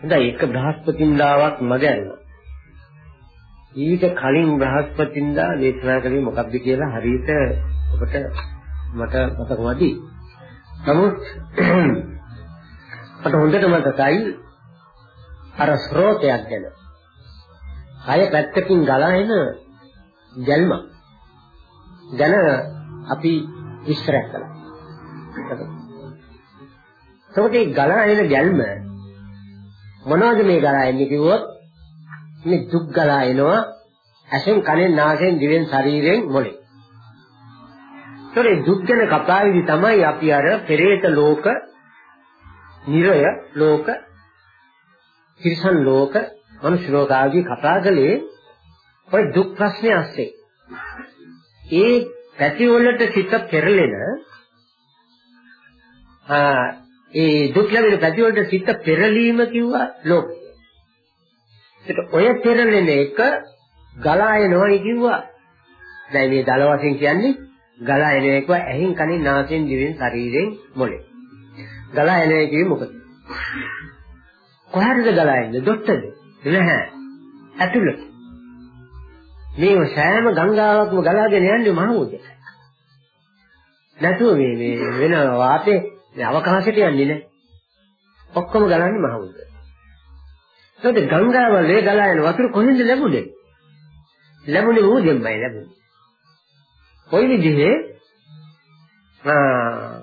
හොඳයි එක බ්‍රහස්පතින්දාවක් මගහැරුණා. ඊට කලින් බ්‍රහස්පතින්දා දේශනා කළේ මොකක්ද කියලා හරියට ඔබට මට මතක නැති. නමුත් මට හොඳට මතකයි අර ස්රෝතයක් ගැන. හය පැත්තකින් ගලා එන ගැල්ම. ගැන අපි විස්තර කළා. එතකොට මේ ගලා එන ගැල්ම මොනවද මේ ගලා එන්නේ කිව්වොත් මේ දුක් ගලා එනවා ඇසෙන් කනෙන් නාසයෙන් දිවෙන් ශරීරයෙන් මොලේ. ඒතොර දුක් ගැන කතාවේදී තමයි අපි අර පෙරේත ලෝක, නිරය ලෝක, තිරිසන් ලෝක, මනුෂ්‍ය ලෝක ආදී කතා කළේ ඔය දුක් ප්‍රශ්නේ ඇස්සේ. ඒ පැති වලට සිත පෙරලෙන ඒ දුක් ලැබෙන පැති වලට සිත පෙරලීම කිව්වා ලෝකය. ඒක ඔය පෙරලෙන එක ගලා එනවයි කිව්වා. දැන් මේ දල වශයෙන් කියන්නේ ගලා එන එක ඇහින් කනින් නාසයෙන් දිවෙන් ශරීරයෙන් මොලේ. ගලා එන එක මොකද? කොහරද ගලා එන්නේ? දොට්ටද? නැහැ. ඇතුළට. මේ සෑම ගංගාවක්ම ගලාගෙන යන්නේ මහමුද. නැතුව මේ මේ වෙන වාතේ මේ අවකාශයට යන්නේ නැහැ. ඔක්කොම ගලන්නේ මහමුද. ඒකද ගංගාවල ඒ ගලා යන වතුර කොහෙන්ද ලැබුණේ? ලැබුණේ ඌදෙන්මයි ලැබුණේ. කොයි විදිහේ ආ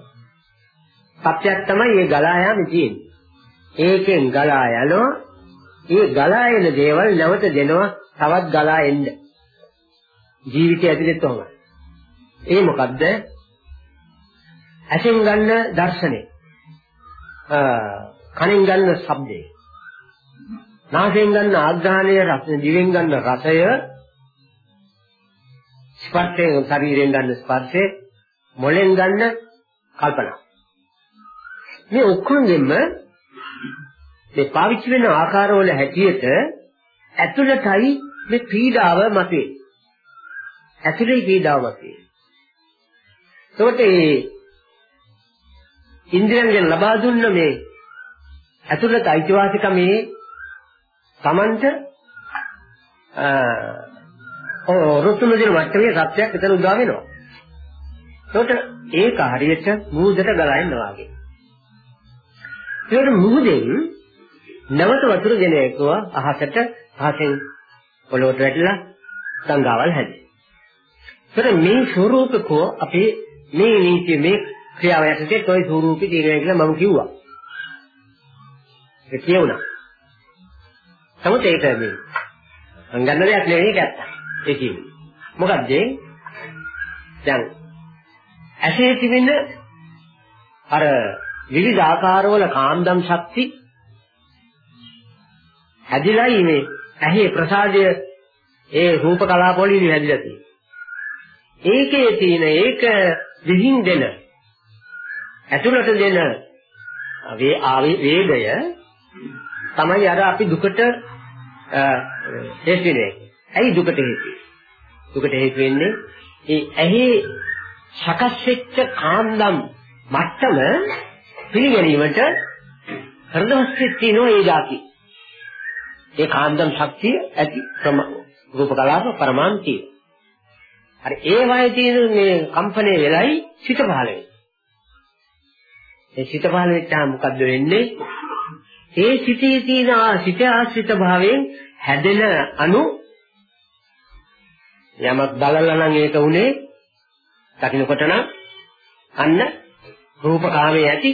සත්‍යයක් තමයි මේ ගලා යන්නේ තියෙන්නේ. ඒකෙන් ගලා යනවා ඒ ගලා එන දේවල් නැවත දෙනවා තවත් ගලා එන්න. ජීවිතය ඇතුළේ තෝම. ඒ මොකද්ද? ඇසෙන් ගන්න දර්ශනය. කනෙන් ගන්න ශබ්දය. නාසයෙන් ගන්න ආග්‍රහණය රස දිවෙන් ගන්න රසය ස්පර්ශයෙන් ශරීරයෙන් ගන්න ස්පර්ශය මොලෙන් ගන්න කල්පනා. මේ ඔක්කොගෙම මේ පාවිච්චි වෙන ආකාරවල හැටියට ඇතුළතයි මේ පීඩාව මතුවේ. ඇතුළේ පීඩාව මතුවේ. එතකොට මේ ඉන්ද්‍රියන්ගෙන් ලබා දුන්න මේ ඇතුළත අයිතිවාසිකම මේ Tamanට අ රුතුන දින වට්ටමේ සත්‍යයක් එතන උදා වෙනවා. එතකොට ඒක හරියට මූදට ගලයින්න වාගේ. ඒකට මුහුදෙන් නැවත වතුර ගෙන එක්කව අහසට අහසෙන් පොළොවට වැටිලා ගංගාවල් හැදේ. ඒතර මේ ස්වરૂපකෝ අපේ මේ නීතිය මේ ක්‍රියාව යටතේ toy ස්වરૂපي තියෙනවා කියලා මම කිව්වා. ඒක කියුණා. නමුත් ඒක මේ අංගන්න දෙයක් නෙවෙයි ඒක ඇත්ත. ඒ කියන්නේ. මොකද්ද? දැන් ඇසේ තිබෙන අර විවිධ ආකාරවල කාන්දම් ශක්ති හැදිලායි මේ ඇහි ප්‍රසාදය ඒ රූප කලාපවලින් හැදිලා තියෙන්නේ. ඒකේ තියෙන ඒක විහිං දෙන ඇතුළට දෙන වේගය තමයි අර අපි දුකට හේතු වෙන්නේ. ඇයි දුකට හේතු? දුකට හේතු වෙන්නේ ඒ ඇහි සකස් වෙච්ච කාන්දම් මට්ටම පිළිගැනීමට හෘදවස්සේ තියෙන ඒ જાති. ඒ කාන්දම් ශක්තිය ඇති රූප කලාප පරමාන්තිය. හරි ඒ වගේ තියෙන මේ කම්පණය වෙලයි සිත පහළ වෙන්නේ. ඒ සිත පහළ වෙච්චාම මොකද්ද වෙන්නේ? ඒ සිතේ තියෙන සිත ආශ්‍රිත භාවයෙන් හැදෙන අණු යමක් බලලා නම් ඒක උනේ දකින්නකොට නම් අන්න රූප කාමයේ ඇති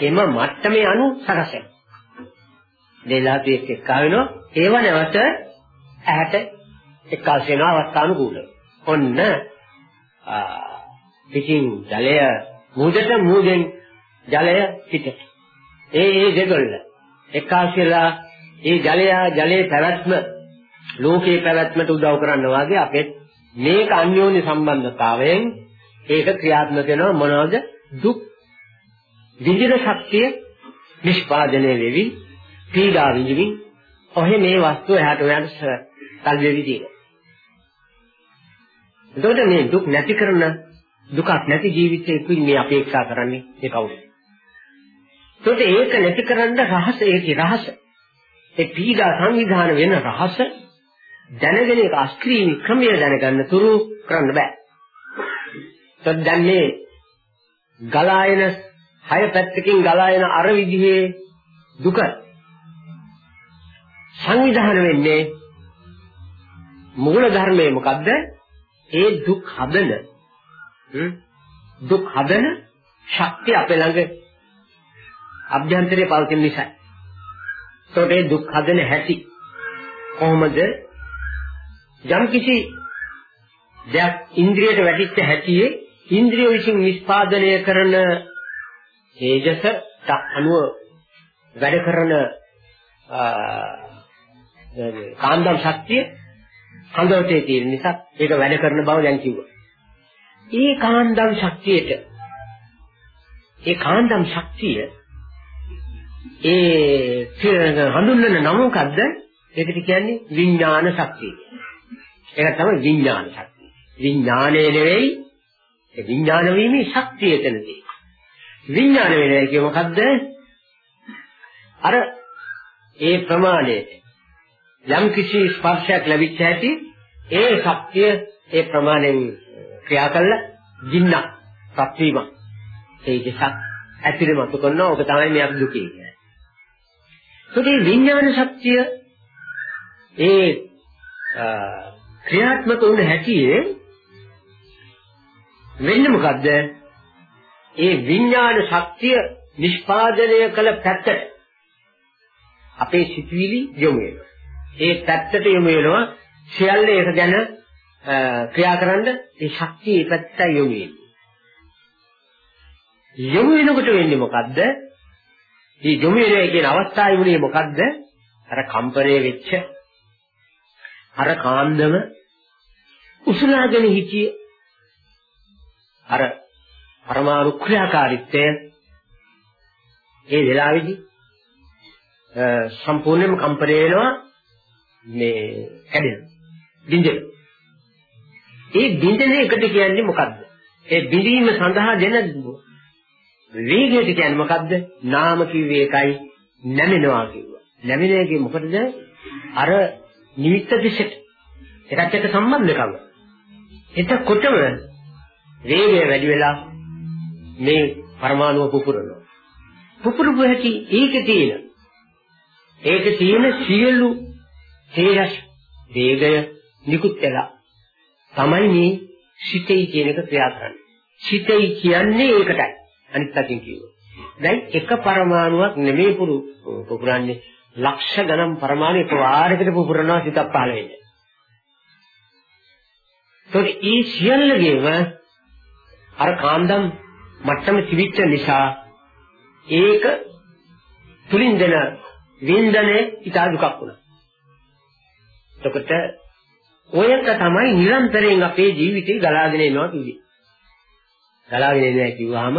එම මට්ටමේ අණු සකසෙන. දෙලාතු එක්ක එක්කා වෙනවා ඒව නැවත ඇහැට එක්කාස් වෙන අවස්ථානුකූලව. ඔන්න පිටින් ජලය මුහුදට මුහුදෙන් ජලය පිටට. ඒ ඒ දෙගොල්ල එක්කාසෙලා ඒ ජලය ජලයේ පැවැත්ම ලෝකේ පැවැත්මට උදව් කරනවා වගේ අපේ මේක අන්‍යෝන්‍ය සම්බන්ධතාවයෙන් ඒක ක්‍රියාත්මක වෙනවා මොනවද දුක් විඳින ශක්තිය නිෂ්පාදනය වෙවි පීඩා විඳිමින් ඔහෙ මේ වස්තුව එහාට ඔයාට කල් වෙවි තියෙනවා. එතකොට මේ දුක් නැති කරන දුකක් නැති ජීවිතයකින් මේ අපේක්ෂා කරන්නේ ඒ කවුද? ඒකට ඒක නැති කරන්න රහස ඒකේ රහස. ඒ පීඩා සංවිධාන වෙන රහස දැනගෙන ඒක අස්ක්‍රීනි ක්‍රමය දැනගන්න තුරු කරන්න බෑ. ඒත් දැන් මේ ගලායන හය පැත්තකින් ගලායන අර විදිහේ දුක සංවිධාන වෙන්නේ මූල ධර්මයේ මොකද්ද? ඒ දුක් හදන දුක් හදන ශක්තිය අපේ ළඟ අභ්‍යන්තරයේ පවතින නිසා. ඒකට ඒ දුක් හදන හැටි කොහොමද යම් කිසි දෙයක් ඉන්ද්‍රියට වැටිච්ච හැටියේ ඉන්ද්‍රිය විසින් නිස්පාදනය කරන තේජසට අනුව වැඩ කරන කාන්දම් ශක්තිය හඳවතේ තියෙන නිසා ඒක වැඩ කරන බව දැන් කිව්වා. ඒ කාන්දම් ශක්තියට ඒ කාන්දම් ශක්තිය ඒ හඳුන්වන නම මොකද්ද? ඒකට කියන්නේ විඥාන ශක්තිය. ඒක තමයි විඥාන ශක්තිය. විඥානය නෙවෙයි ඒ විඥාන වීමේ ශක්තිය එතනදී. විඥාන වෙනවා කිය මොකද්ද? අර ඒ ප්‍රමාණයට යම් කිසි ස්පර්ශයක් ලැබිච්ච හැටි ඒ ශක්තිය ඒ ප්‍රමාණයෙන් ක්‍රියා කළා ජින්න සත්‍වීම ඒකසක් ඇතිරමතු කරනවා ඔබ තමයි මේ අපි දුකේ කියන්නේ. ඒකේ විඥාන ශක්තිය ඒ ක්‍රියාත්මක වුණ හැටියේ වෙන්නේ මොකද්ද? ඒ විඥාන ශක්තිය නිෂ්පාදනය කළ පැත්තට අපේ සිතුවිලි යොමු වෙනවා. ඒ පැත්තට යොමු වෙනවා සියල්ල ඒක ගැන ක්‍රියා කරන්න ඒ ශක්තිය ඒ පැත්තට යොමු වෙනවා. යොමු වෙනකොට වෙන්නේ මොකද්ද? මේ යොමු වෙන කියන අවස්ථාවේ වුණේ මොකද්ද? අර කම්පණය වෙච්ච අර කාන්දම උසුලාගෙන හිටිය අර පරමාණු ක්‍රියාකාරීත්වය. ඒ වෙලාවේදී සම්පූර්ණයෙන්ම කම්පණය වෙනවා මේ කැඩෙනවා බින්දෙන ඒ බින්දෙන එකට කියන්නේ මොකද්ද? ඒ බිඳීම සඳහා දෙන වේගයට කියන්නේ මොකද්ද නාම කිව්වේ එකයි නැමෙනවා කිව්වා නැමෙන එකේ මොකටද අර නිමිත්ත දිශට ඒකත් එක්ක සම්බන්ධකම එතකොටම වේගය වැඩි වෙලා මේ පරමාණුව පුපුරනවා. පුපුරපු හැටි ඒකේ තියෙන. ඒකේ තියෙන සියලු තේජස් වේගය නිකුත් වෙලා තමයි මේ සිතේ කියන එක ක්‍රියා කරන්නේ. සිතේ කියන්නේ ඒකටයි. අනිත් පැත්තෙන් කිව්වොත්. දැන් එක පරමාණුවක් නෙමෙයි පුරු පුපුරන්නේ ලක්ෂ ගණන් පරමාණු එක වාරයකට පුපුරනවා සිතක් පහළ වෙන්නේ. ඒත් ඒ සියල්ලගේම අර කාන්දම් මට්ටම තිබිච්ච නිසා ඒක තුලින් දෙන වින්දනේ ඉතා දුකක් වුණා. එතකොට ඔයක තමයි නිරන්තරයෙන් අපේ ජීවිතේ ගලාගෙන එනවා කිව්වේ. ගලාගෙන එන්නේ කිව්වහම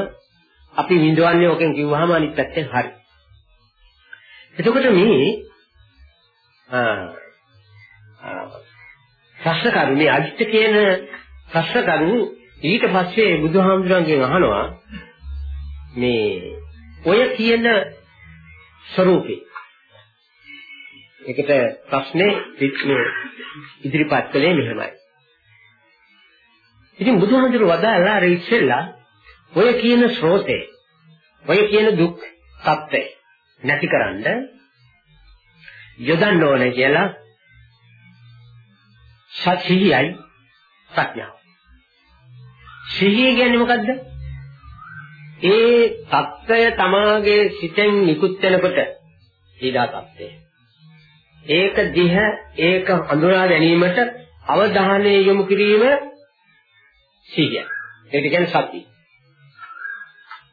අපි විඳවන්නේ ඔකෙන් කිව්වහම අනිත් පැත්තෙන් හරි. එතකොට මේ ප්‍රශ්න කරුණේ අජිත් කියන ප්‍රශ්න කරුණු ඊට පස්සේ බුදුහාමුදුරන්ගෙන් අහනවා මේ ඔය කියන ස්වરૂපේ ඒකට ප්‍රශ්නේ ඉදිරිපත් කළේ මෙහෙමයි. ඉතින් බුදුහාමුදුර වදාලා අර ඉස්සෙල්ලා ඔය කියන ස්රෝතේ ඔය කියන දුක් తත්වය නැතිකරන්න යොදන්න ඕනේ කියලා සත්‍යයයි ප්‍රඥාව. සිහිය කියන්නේ මොකද්ද? ඒ తත්වය තමාගේ සිතෙන් නිකුත් වෙනකොට ඊදා తත්වය. ඒක දිහ ඒක හඳුනා ගැනීමට අවධානය යොමු කිරීම සිහිය. ඒක කියන්නේ සතිය.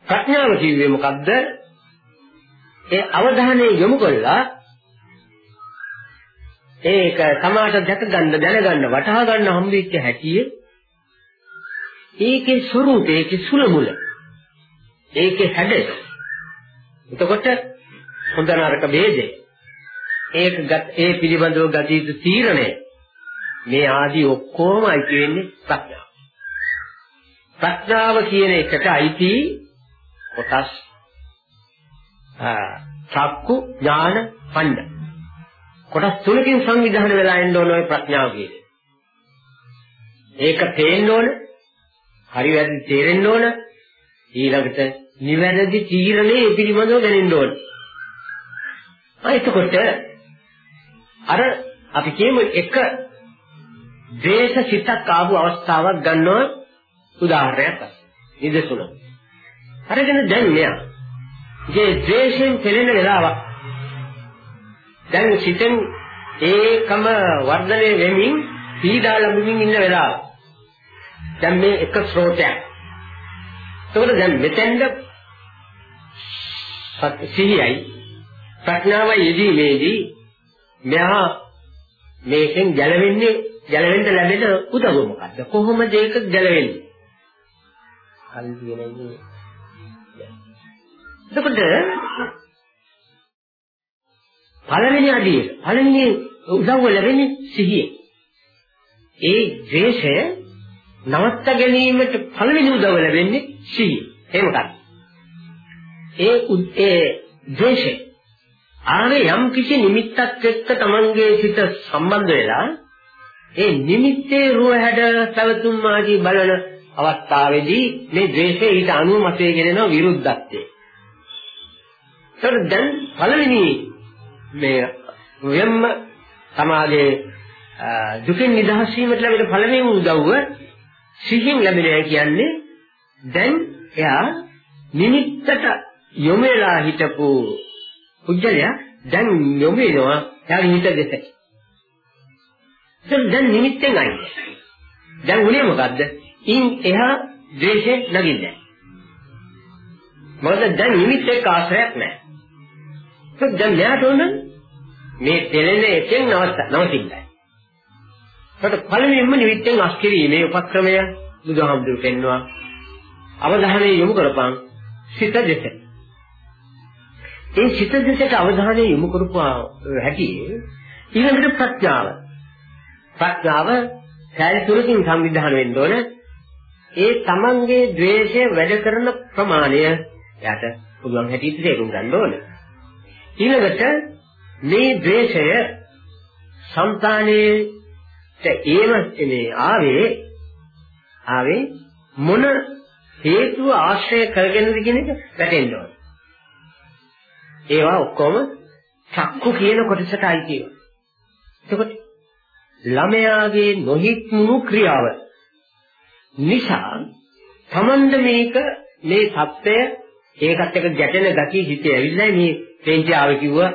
ප්‍රඥාව කිව්වේ මොකද්ද? ඒ අවධානය යොමු කළා. ඒක තමාට දැක ගන්න දැනගන්න වටහා ගන්න හම්බෙච්ච හැටියේ. ඒකේ ස්වરૂපය ඒකේ සුලමුල ඒකේ හැඩය. එතකොට හොඳ නරක ભેදය. ඒක ඒ පිළිබඳව ගත යුතු තීරණය. මේ ආදී ඔක්කොම අයිති වෙන්නේ ප්‍රඥාව. ප්‍රඥාව කියන එකට අයිති කොටස් චක්කු ඥාන පණ්ඩ කොටස් තුනකින් සංවිධානය වෙලා එන්න ඕන ඔය ප්‍රඥාව කියන්නේ. ඒක තේන්න ඕන. හරි වැරදි තේරෙන්න ඕන. ඊළඟට නිවැරදි තීරණේ පිළිබඳව දැනෙන්න ඕන. ආ එතකොට අර අපි කියමු එක දේශ සිතක් ආපු අවස්ථාවක් ගන්නවා උදාහරණයක් වශයෙන්. නිදසුන. අරගෙන දැන් මෙයා. ඒ ද්වේෂයෙන් පෙළෙන වෙලාවක්. දැන් සිතෙන් ඒකම වර්ධනය වෙමින් පීඩා ලැබමින් ඉන්න වෙලාව. දැන් මේ එක ස්රෝතයක්. එතකොට දැන් මෙතෙන්ද සිහියයි ප්‍රඥාවයි යෙදීමේදී මෙහා මේකෙන් ගැලවෙන්නේ ගැලවෙන්න ලැබෙන උදව්ව මොකද්ද කොහොමද ඒක ගැලවෙන්නේ හරි කියන්නේ එතකොට පළවෙනි අඩිය පළවෙනි උදව්ව ලැබෙන්නේ සිහිය. ඒ ද්වේෂය නවත්ත ගැනීමට පළවෙනි උදව්ව ලැබෙන්නේ සිහිය. ඒ මොකක්ද? ඒ ඒ ද්වේෂය. ආනේ යම් කිසි නිමිත්තක් එක්ක තමන්ගේ සිත සම්බන්ධ වෙලා ඒ නිමිත්තේ රුව හැඩ පැවතුම් ආදී බලන අවස්ථාවේදී මේ ද්වේෂය ඊට අනුව මතේ ගෙනෙන විරුද්ධත්වය. ඒතර දැන් පළවෙනි මේ වෙම්ම සමාජයේ දුකින් නිදහස් වීමට ලැබෙන පළවෙනි උදව්ව සිහින් ලැබෙනවා කියන්නේ දැන් එයා නිමිත්තට යොමු වෙලා හිටපු පුජ්‍යලයා දැන් යොමු වෙනවා එයාගේ හිත දෙසට. දැන් දැන් නිමිත්තෙන් අයින්. දැන් උනේ මොකද්ද? ඉන් එහා ද්වේෂේ නගින්නේ. මොකද දැන් නිමිත්ත එක්ක ආශ්‍රයක් නැහැ. ඒක දැන් මෙයාට උන මේ දෙලෙන එකෙන් නවත්ත නවතින්නයි. ඒකට පළවෙනිම නිමිත්තෙන් අස්කිරීමේ උපක්‍රමය බුදුහාමුදුරු පෙන්වුවා. අවධානය යොමු කරපන් සිත දෙසට. ඒ චිත දෙසට අවධානය යොමු කරපු හැටි ඊළඟට ප්‍රඥාව. ප්‍රඥාව සෑය තුරකින් සංවිධානය වෙන්න ඕන. ඒ තමන්ගේ द्वේෂය වැඩ කරන ප්‍රමාණය යට පුළුවන් හැටියට තේරුම් ගන්න ඕන. ඊළඟට මේ ද්වේෂය సంతානයේ ඒම මේ ආවේ ආවේ මොන හේතුව ආශ්‍රය කරගෙනද කියන එක වැටෙන්න ඕනේ. ඒවා ඔක්කොම චක්කු කියන කොටසට අයිති ඒවා. එතකොට ළමයාගේ නොහික්මුණු ක්‍රියාව නිසා තමන්ද මේක මේ සත්‍යය ඒකත් එක්ක ගැටෙන gati හිතේ ඇවිල්ලා මේ පේන්තියාව කිව්වා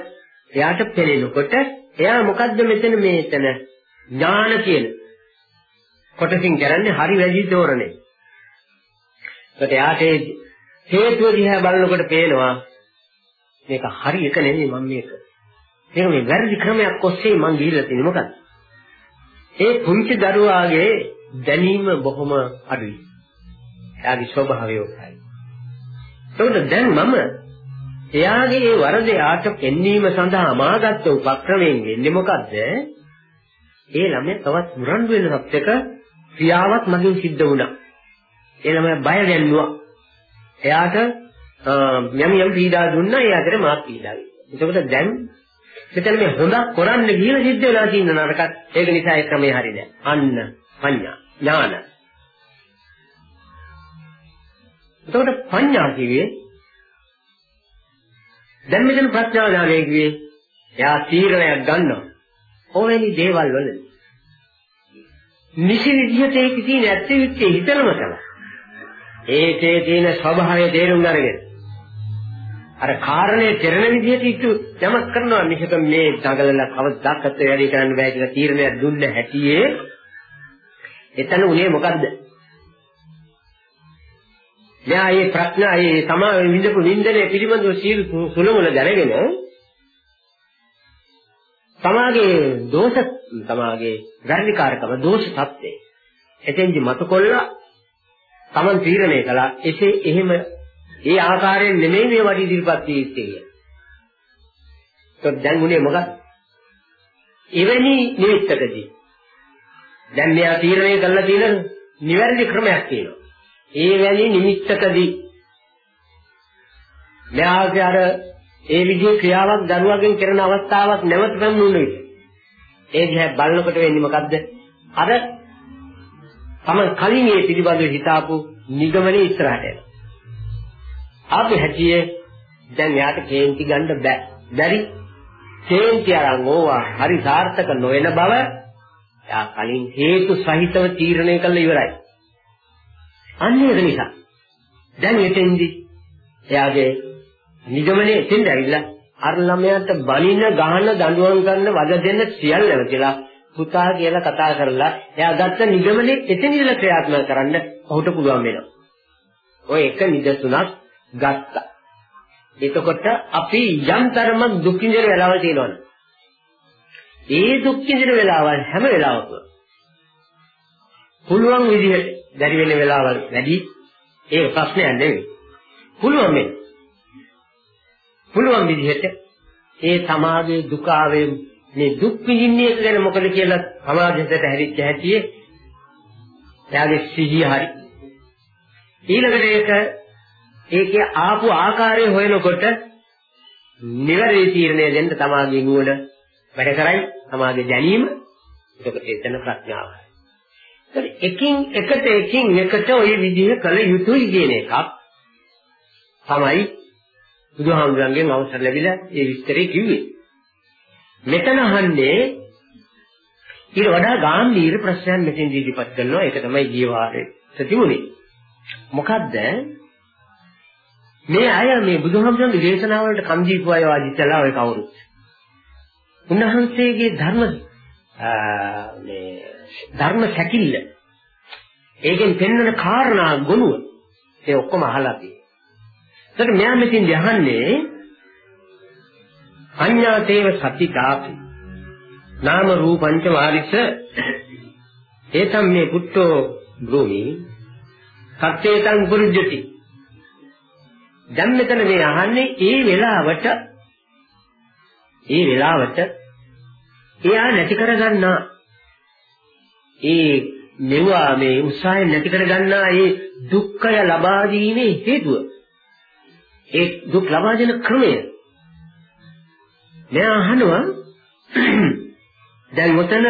එයාට පෙළෙනකොට එයා මොකද්ද මෙතන මේතන ඥාන කියන කොටසින් කරන්නේ හරි වැඩි තෝරන්නේ. ඒකට එයාට හේතුව දිහා බලනකොට පේනවා මේක හරි එක නෙමෙයි මම මේක. මේක මේ වැරදි ක්‍රමයක් ඔස්සේ මම ගිහිල්ලා තියෙන්නේ මොකද? ඒ පුංචි දරුවාගේ දැනීම බොහොම අඩුයි. එයාගේ ස්වභාවය උසයි. ඒකට දැන් මම එයාගේ ඒ වරද යාට පෙන්වීම සඳහා අමාගත්තු උපක්‍රමයෙන් වෙන්නේ මොකද්ද? ඒ ළමයා තවත් මුරණ්ඩු වෙන සත්‍යක ක්‍රියාවක් මගින් සිද්ධ වුණා. ඒ ළමයා බය වෙන්නුවා. එයාට යම් යම් පීඩා දුන්නා ඒ අතර මාත් පීඩා වෙනවා. එතකොට දැන් මෙතන මේ හොඳක් කරන්න කියලා සිද්ධ වෙලා තියෙන නරකත් ඒක නිසා ඒ ක්‍රමේ හරියන්නේ. අන්න පඤ්ඤා ඥාන. එතකොට පඤ්ඤා කිව්වේ දැන් මෙතන ප්‍රඥා ඥානය කිව්වේ එයා තීරණයක් ගන්නවා. ඕවැනි දේවල් වල. නිසි විදිහට ඒක තියෙන ඇත්ත විත්තේ හිතනම තමයි. ඒකේ තියෙන ස්වභාවය තේරුම් අරගෙන අර කාරණේ තෙරණ විදිහට ඉතු යමක් කරනවා මිසක මේ දඟලලා කවදාකත් වැඩි කරන්න බෑ කියලා තීරණයක් දුන්න හැටියේ එතන උනේ මොකද්ද? මෙයා මේ ප්‍රඥා මේ තමා විඳපු නින්දනේ පිළිබඳව සීල සුලමුල දැනගෙන තමාගේ දෝෂ තමාගේ වැරදිකාරකම දෝෂ සත්‍යේ එතෙන්දි මතකොල්ලා තමන් තීරණය කළා එසේ එහෙම ඒ ආකාරයෙන් නෙමෙයි මේ වටි ඉදිරිපත් වී ඉත්තේ කියලා. ඒත් දැන් උනේ මොකක්ද? එවැනි නිමිත්තකදී දැන් මෙයා තීරණය කළා තියෙන නිවැරදි ක්‍රමයක් තියෙනවා. ඒ වැනි නිමිත්තකදී මෙයාගේ අර ඒ විදිහේ ක්‍රියාවක් දරුවගෙන් කරන අවස්ථාවක් නැවත පැමුණුනේ. ඒ දිහා බලනකොට වෙන්නේ මොකද්ද? අර තම කලින් ඒ පිළිබඳව හිතාපු නිගමනේ ඉස්සරහට එනවා. අපි හැටියේ දැන් යාට කේන්ති ගන්න බෑ. බැරි කේන්ති අරන් ඕවා හරි සාර්ථක නොවන බව යා කලින් හේතු සහිතව තීරණය කළ ඉවරයි. අන්න ඒක නිසා දැන් එතෙන්දි එයාගේ නිගමනේ එතෙන්ද ඇවිල්ලා අර ළමයාට බලින ගහන දඬුවම් කරන වද දෙන්න සියල්ලම කියලා පුතා කියලා කතා කරලා එයා ගත්ත නිගමනේ එතන ඉඳලා ක්‍රියාත්මක කරන්න ඔහුට පුළුවන් වෙනවා. ඔය එක නිදසුනක් ගත්තා. එතකොට අපි යම් තරමක් දුක් විඳින වෙලාවල් තියෙනවනේ. ඒ දුක් විඳින වෙලාවල් හැම වෙලාවකම පුළුවන් විදිහට දැරි වෙන වෙලාවල් වැඩි ඒ ප්‍රශ්නයක් නෙවෙයි. පුළුවන් මේ. පුළුවන් විදිහට ඒ සමාජයේ දුක ආවේ මේ දුක් විඳින්නේ ගැන මොකද කියලා සමාජයට හැරිච්ච හැටියේ එයාගේ සිහිය හරි ඊළඟට ඒක ඒකේ ආපු ආකාරය හොයනකොට නිවැරදි තීරණය දෙන්න තමාගේ නුවණ වැඩ කරයි තමාගේ දැනීම එතකොට එතන ප්‍රඥාවයි. ඒත් එකින් එකට එකින් එකට ওই විදිහ කළ යුතුයි කියන එකක් තමයි බුදුහාමුදුරන්ගෙන් අවසර ලැබිලා ඒ විස්තරේ කිව්වේ. මෙතන අහන්නේ ඊට වඩා ගැඹීර ප්‍රශ්නයක් මෙතෙන් ඉදිරිපත් කරනවා. ඒක තමයි ගිය වාරේ තිබුණේ. මොකද්ද? මේ අය මේ බුදුහාමුදුරන්ගේ දේශනාවලට කම් දීපු අය වාදිතලා ඔය කවුරුත්. උන්වහන්සේගේ ධර්ම මේ ධර්ම සැකිල්ල. ඒකෙන් පෙන්වන කාරණා ගුණය ඒ ඔක්කොම අහලා තියෙනවා. ඒකට මෙයා මෙතින් යහන්නේ අඤ්ඤාතේව සතිකාපි නාම රූපංච වාරිස. ඒතම් මේ පුට්ටෝ භූමි. සත්‍යේතං පුරුජ්ජති. දැන් මෙතන මේ අහන්නේ ඒ වෙලාවට ඒ වෙලාවට එයා නැති කරගන්නා ඒ මෙවුවා මේ උත්සාහය නැති කරගන්නා ඒ දුක්ඛය ලබා දීමේ හේතුව ඒ දුක් ලබා දෙන ක්‍රමය මෙයා අහනවා දැන් මෙතන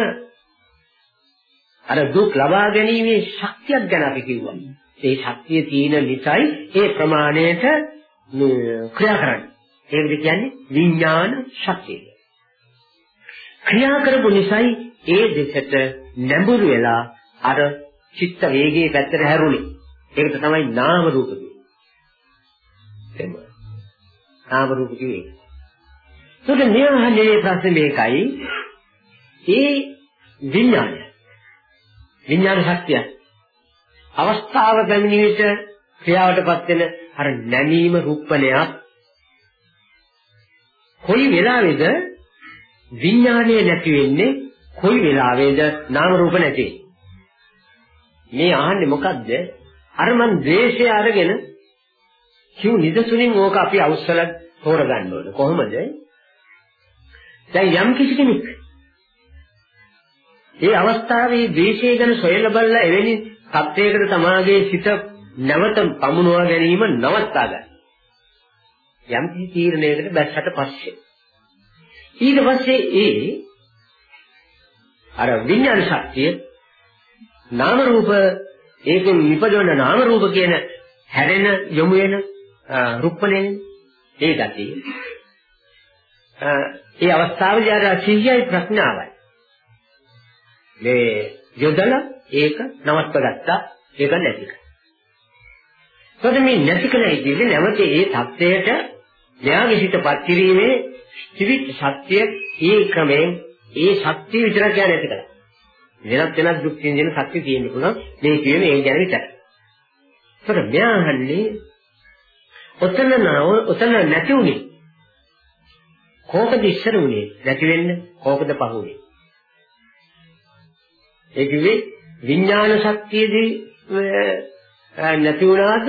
අර දුක් ලබා ගැනීමේ ශක්තියක් ගැන අපි කිව්වා. ඒ ශක්තිය තියෙන නිසායි ඒ ප්‍රමාණයට ක්‍රියා කරන්නේ. ඒකද කියන්නේ විඥාන ශක්තිය. ක්‍රියා කරපු නිසායි ඒ දෙකට නැඹුරු වෙලා අර චිත්ත වේගයේ පැත්තට හැරුණේ. ඒකට තමයි නාම රූප කියන්නේ. නාම රූප කියන්නේ. ඒකට නියමහනේ ප්‍රශ්නේ මේකයි. ඒ විඥානය. විඥාන ශක්තිය. අවස්ථාව පැමිණි විට ක්‍රියාවටපත් වෙන අර නැමීම රුප්පණයක් කොයි වෙලාවේද විඥානය නැති වෙන්නේ කොයි වෙලාවේද නාම රූප නැති? මේ අහන්නේ මොකද්ද? අර මන් ද්වේෂය අරගෙන කිව් නිදසුනින් ඕක අපි අවශ්‍යල තෝරගන්න ඕන. කොහොමද? දැන් යම් කිසි කෙනෙක් ඒ අවස්ථාවේ ද්වේෂය ගැන සොයලා බලලා එවැනි තත්වයකට තමාගේ සිත නැවත පමුණවා ගැනීම නවත්තා ගන්න. යම් කිසි තීරණයකට බැස්සට පස්සේ. ඊට පස්සේ ඒ අර විඥාන ශක්තිය නාම රූප ඒකෙන් නිපදවන නාම රූප කියන හැරෙන යොමු වෙන රුප්පණයෙන් ඒ ගතිය ඒ අවස්ථාවේදී අර සිහියයි ප්‍රඥාවයි මේ යොදලා ඒක නවත්ව ගත්තා ඒක නැති කර. එතකොට මේ නැති කලයි කියන්නේ නැවත ඒ தත්ත්වයට න්යාගේ හිතපත් කිරීමේ ත්‍රිවිධ සත්‍ය ඒ ක්‍රමයෙන් ඒ සත්‍ය විතර කියන්නේ නැති කලයි. වෙනත් වෙනත් දුක් විඳින සත්‍ය තියෙන්න පුළුවන්. මේ කියන්නේ ඒ ගැන විතරයි. එතකොට මෙයා අහන්නේ ඔතන නව ඔතන නැති උනේ. කෝකද ඉස්සර උනේ? නැති වෙන්න කෝකද පහුනේ ඒ කිව්වේ විඥාන ශක්තියදී නැති වුණාද?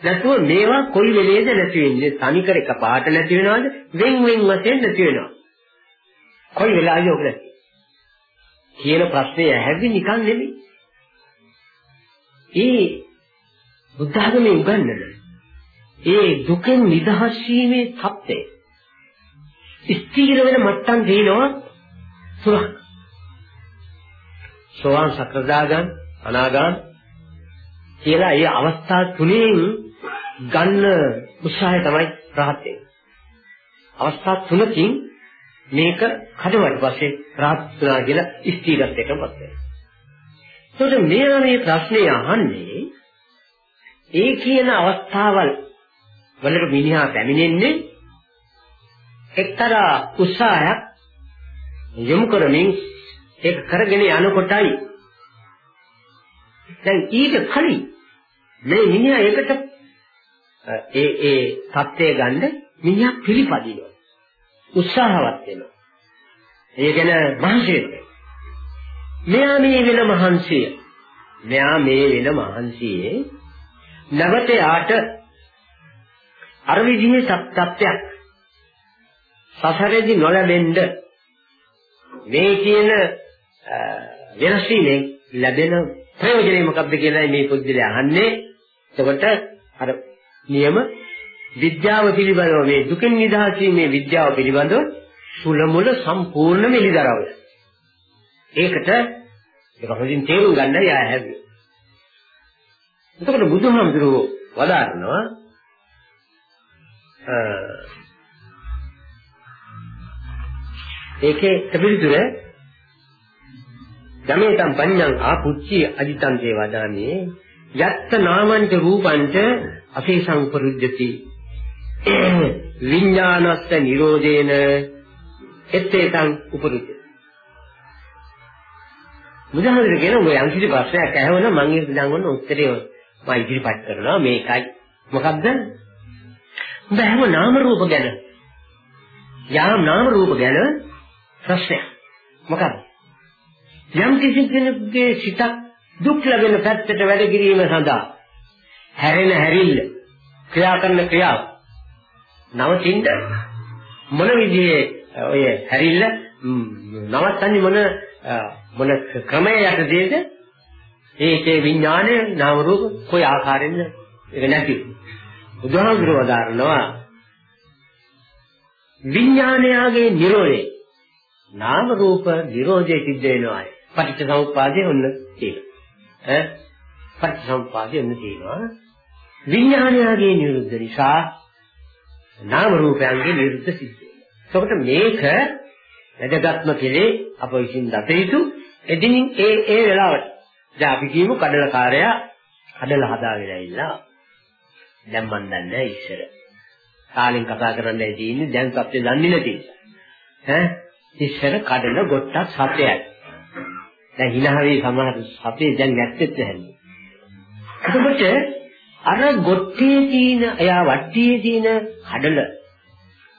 නැතුව මේවා කොයි වෙලේද නැති වෙන්නේ? තනිකර එක පාට නැති වෙනවද? වෙන් වෙන් වශයෙන් නැති වෙනවා. කොයි වෙලාවෙද ඔක නැති කියන ප්‍රශ්නේ ඇහැදි නිකන් නෙමෙයි ඒ බුද්ධ ධර්මයේ උගන්වන ඒ දුකෙන් නිදහස් වීමේ தත්ත්වය ස්ථීර වෙන මට්ටම් දිනනවා තුනක්. සෝවාන් සකදාගාම අනාගාම කියලා ඒ අවස්ථා තුනෙන් ගන්න උත්සාහය තමයි රහත් වෙන්නේ. අවස්ථා තුනකින් මේක කඩවට පස්සේ රහත් වුණා කියලා ස්ථීරත්වයටපත් වෙනවා. එතකොට මේ මේ ප්‍රශ්නේ අහන්නේ ඒ කියන අවස්ථාවල් වලට මිනිහා පැමිණෙන්නේ එක්තරා උත්සාහයක් යොමු කරමින් ඒක කරගෙන යනකොටයි දැන් ඊට කලින් මේ මිනිහා ඒකට ඒ ඒ தත්ත්වය ගන්න මිනිහා පිළිපදිනවා උත්සාහවත් වෙනවා. ඒ ගැන මහන්සි වෙනවා. මෙයා මේ වෙන මහන්සිය. මෙයා මේ වෙන මහන්සියේ නැවත යාට අර විදිහේ තත්ත්වයක්. සසරේදී නොලැබෙන්න මේ කියන වෙනස් වීමෙන් ලැබෙන ප්‍රයෝජනය මොකක්ද කියලා මේ පුද්ගලයා අහන්නේ. එතකොට අර නියම විද්‍යාව පිළිබඳව මේ දුකින් නිදහස් වීමේ විද්‍යාව පිළිබඳව සුලමුල සම්පූර්ණ මෙලිදරවල. ඒකට ඒක හොඳින් තේරුම් ගන්න යා හැදුවේ. එතකොට බුදුහාමුදුරුවෝ වදාරනවා ඒකේ තபிලිතුර ධමේතම් පඤ්ඤං ආපුච්චි අදිතං දේ වදානේ යත්ත නාමංච රූපංච අසේසං පරුජ්ජති විඥානස්ස නිරෝධේන එත්තේතං උපරුජ්ජති බුදුහාමුදුරු කියන ඔය යම් කිසි ප්‍රශ්නයක් ඇහුවනම් මම ඒක දැන් ඔන්න උත්තරේ මම ඉදිරිපත් කරනවා. මේකයි. මොකද්ද? උඹ හැම නාම රූප ගැන. යාම් නාම රූප ගැන ප්‍රශ්නයක්. මොකක්ද යම් කිසි කෙනෙකුගේ සිතක් දුක් ලැබෙන පැත්තට වැඩ කිරීම සඳහා හැරෙන හැරිල්ල ක්‍රියා කරන ක්‍රියාව නවතින්න මොන විදිහේ ඔය හැරිල්ල නවත්තන්නේ මොන මොන ක්‍රමයේ යටතේද? ඒකේ විඥානය නාම රූප කොයි ආකාරයෙන්ද? ඒක නැති. බුදුහාමුදුරුවෝ වදාරනවා විඥානයගේ නිරෝධය. නාම රූප නිරෝධය සිද්ධ වෙනවා පටිච්චසමුප්පාදේ ඔන්න තියෙනවා. ඈ? පටිච්චසමුප්පාදේ ඔන්න තියෙනවා. විඥානයගේ නිරුද්ධ නිසා නාම රූපයන්ගේ නිරුද්ධ සිද්ධ වෙනවා එතකොට මේක වැදගත්ම කෙලේ අප විසින් දත යුතු එදිනින් ඒ ඒ වෙලාවට දැන් අපි කියමු කඩලකාරයා කඩල හදාගෙන ඉන්නා. දැන් මන් දන්නේ ඉස්සර. කාලෙන් කතා කරන්නයි තියෙන්නේ දැන් සත්‍ය දන්නේ නැති ඈ? ඉස්සර කඩල ගොට්ටක් සතයයි. දැන් හිනාවේ සමහර සතේ දැන් නැත්තේත් නැහැ. එතකොට අර ගොට්ටේ තියෙන එයා වට්ටියේ තියෙන කඩල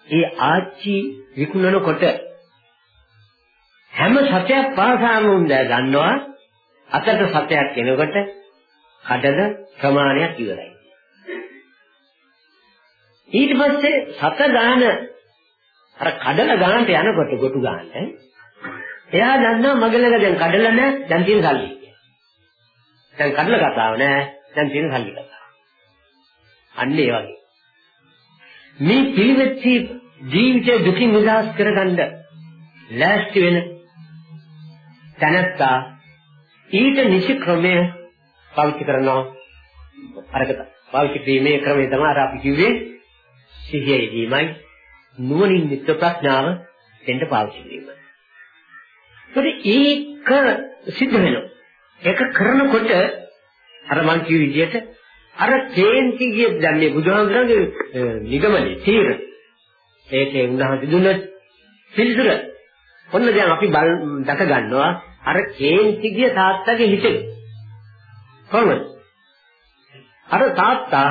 ඒ ආච්චි විකුණනකොට හැම සතයක් පාසාම උන් ගන්නවා අතට සතයක් එනකොට කඩල ප්‍රමාණයක් ඉවරයි. ඊට පස්සේ සත ගාන අර කඩල ගානට යනකොට ගොටු ගාන එයා දන්නවා මගේ ළඟ දැන් කඩල නැහැ දැන් තියෙන සල්ලි. දැන් කඩල කතාව නැහැ දැන් තියෙන සල්ලි කතාව. අන්න ඒ වගේ. මේ පිළිවෙත්ටි ජීවිතේ දුකින් නිදහස් කරගන්න ලෑස්ති වෙන තැනත්තා ඊට නිසි ක්‍රමය පාවිච්චි කරනවා අරකට පාවිච්චි කිරීමේ ක්‍රමය තමයි අර අපි කිව්වේ සිහියේදීමයි නුවණින් යුක්ත ප්‍රඥාව දෙන්න පාවිච්චි කිරීම. ඒක සිද්ධ වෙනවා. ඒක කරනකොට අර මං කිව්ව විදිහට අර කේන්ති කිය දැන් මේ බුදුහාමුදුරන්ගේ නිගමනේ තීර ඒකේ උන්වහන්සේ දුන්න පිළිතුර ඔන්න දැන් අපි බල දක ගන්නවා අර කේන්ති ගිය තාත්තගේ හිතේ. කොහොමද? අර තාත්තා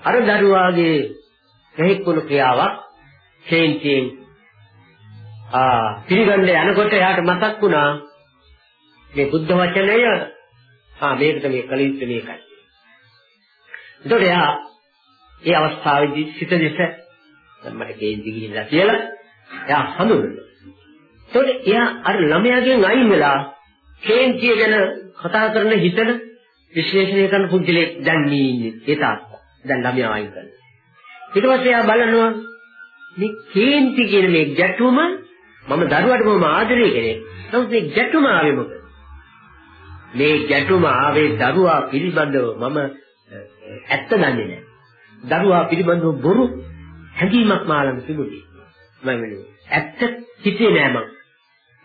අර දරුවාගේ දෙහිකුණු ක්‍රියාවක් කේන්තියෙන් ආ පිළිගන්න යනකොට එයාට මතක් වුණා මේ බුද්ධ වචනය ආ මේකට මේ කලින්ත් මේකයි. එතකොට එයා ඒ අවස්ථාවේදී සිත දෙස මට කේන්ති ගිහිල්ලා කියලා එයා හඳුනනවා. එතකොට එයා අර ළමයාගෙන් අයින් වෙලා කේන්තිය ගැන කතා කරන හිතන විශ්ලේෂණය කරන පුද්ගලෙක් දැන් මේ ඉන්නේ ඒ තාත්තා. දැන් ළමයා අයින් කරනවා. ඊට පස්සේ එයා බලනවා මේ කේන්ති කියන මේ ගැටුම මම දරුවට බොහොම ආදරේ කෙනෙක්. නමුත් මේ ගැටුම ආවේ මොකද? මේ ගැටුම ආවේ දරුවා පිළිබඳව මම ඇත්ත දන්නේ නැහැ. දරුවා පිළිබඳව බොරු හැඟීමක් මාළම තිබුණේ. මම වෙනුවෙන්. ඇත්ත හිතේ නෑ මං.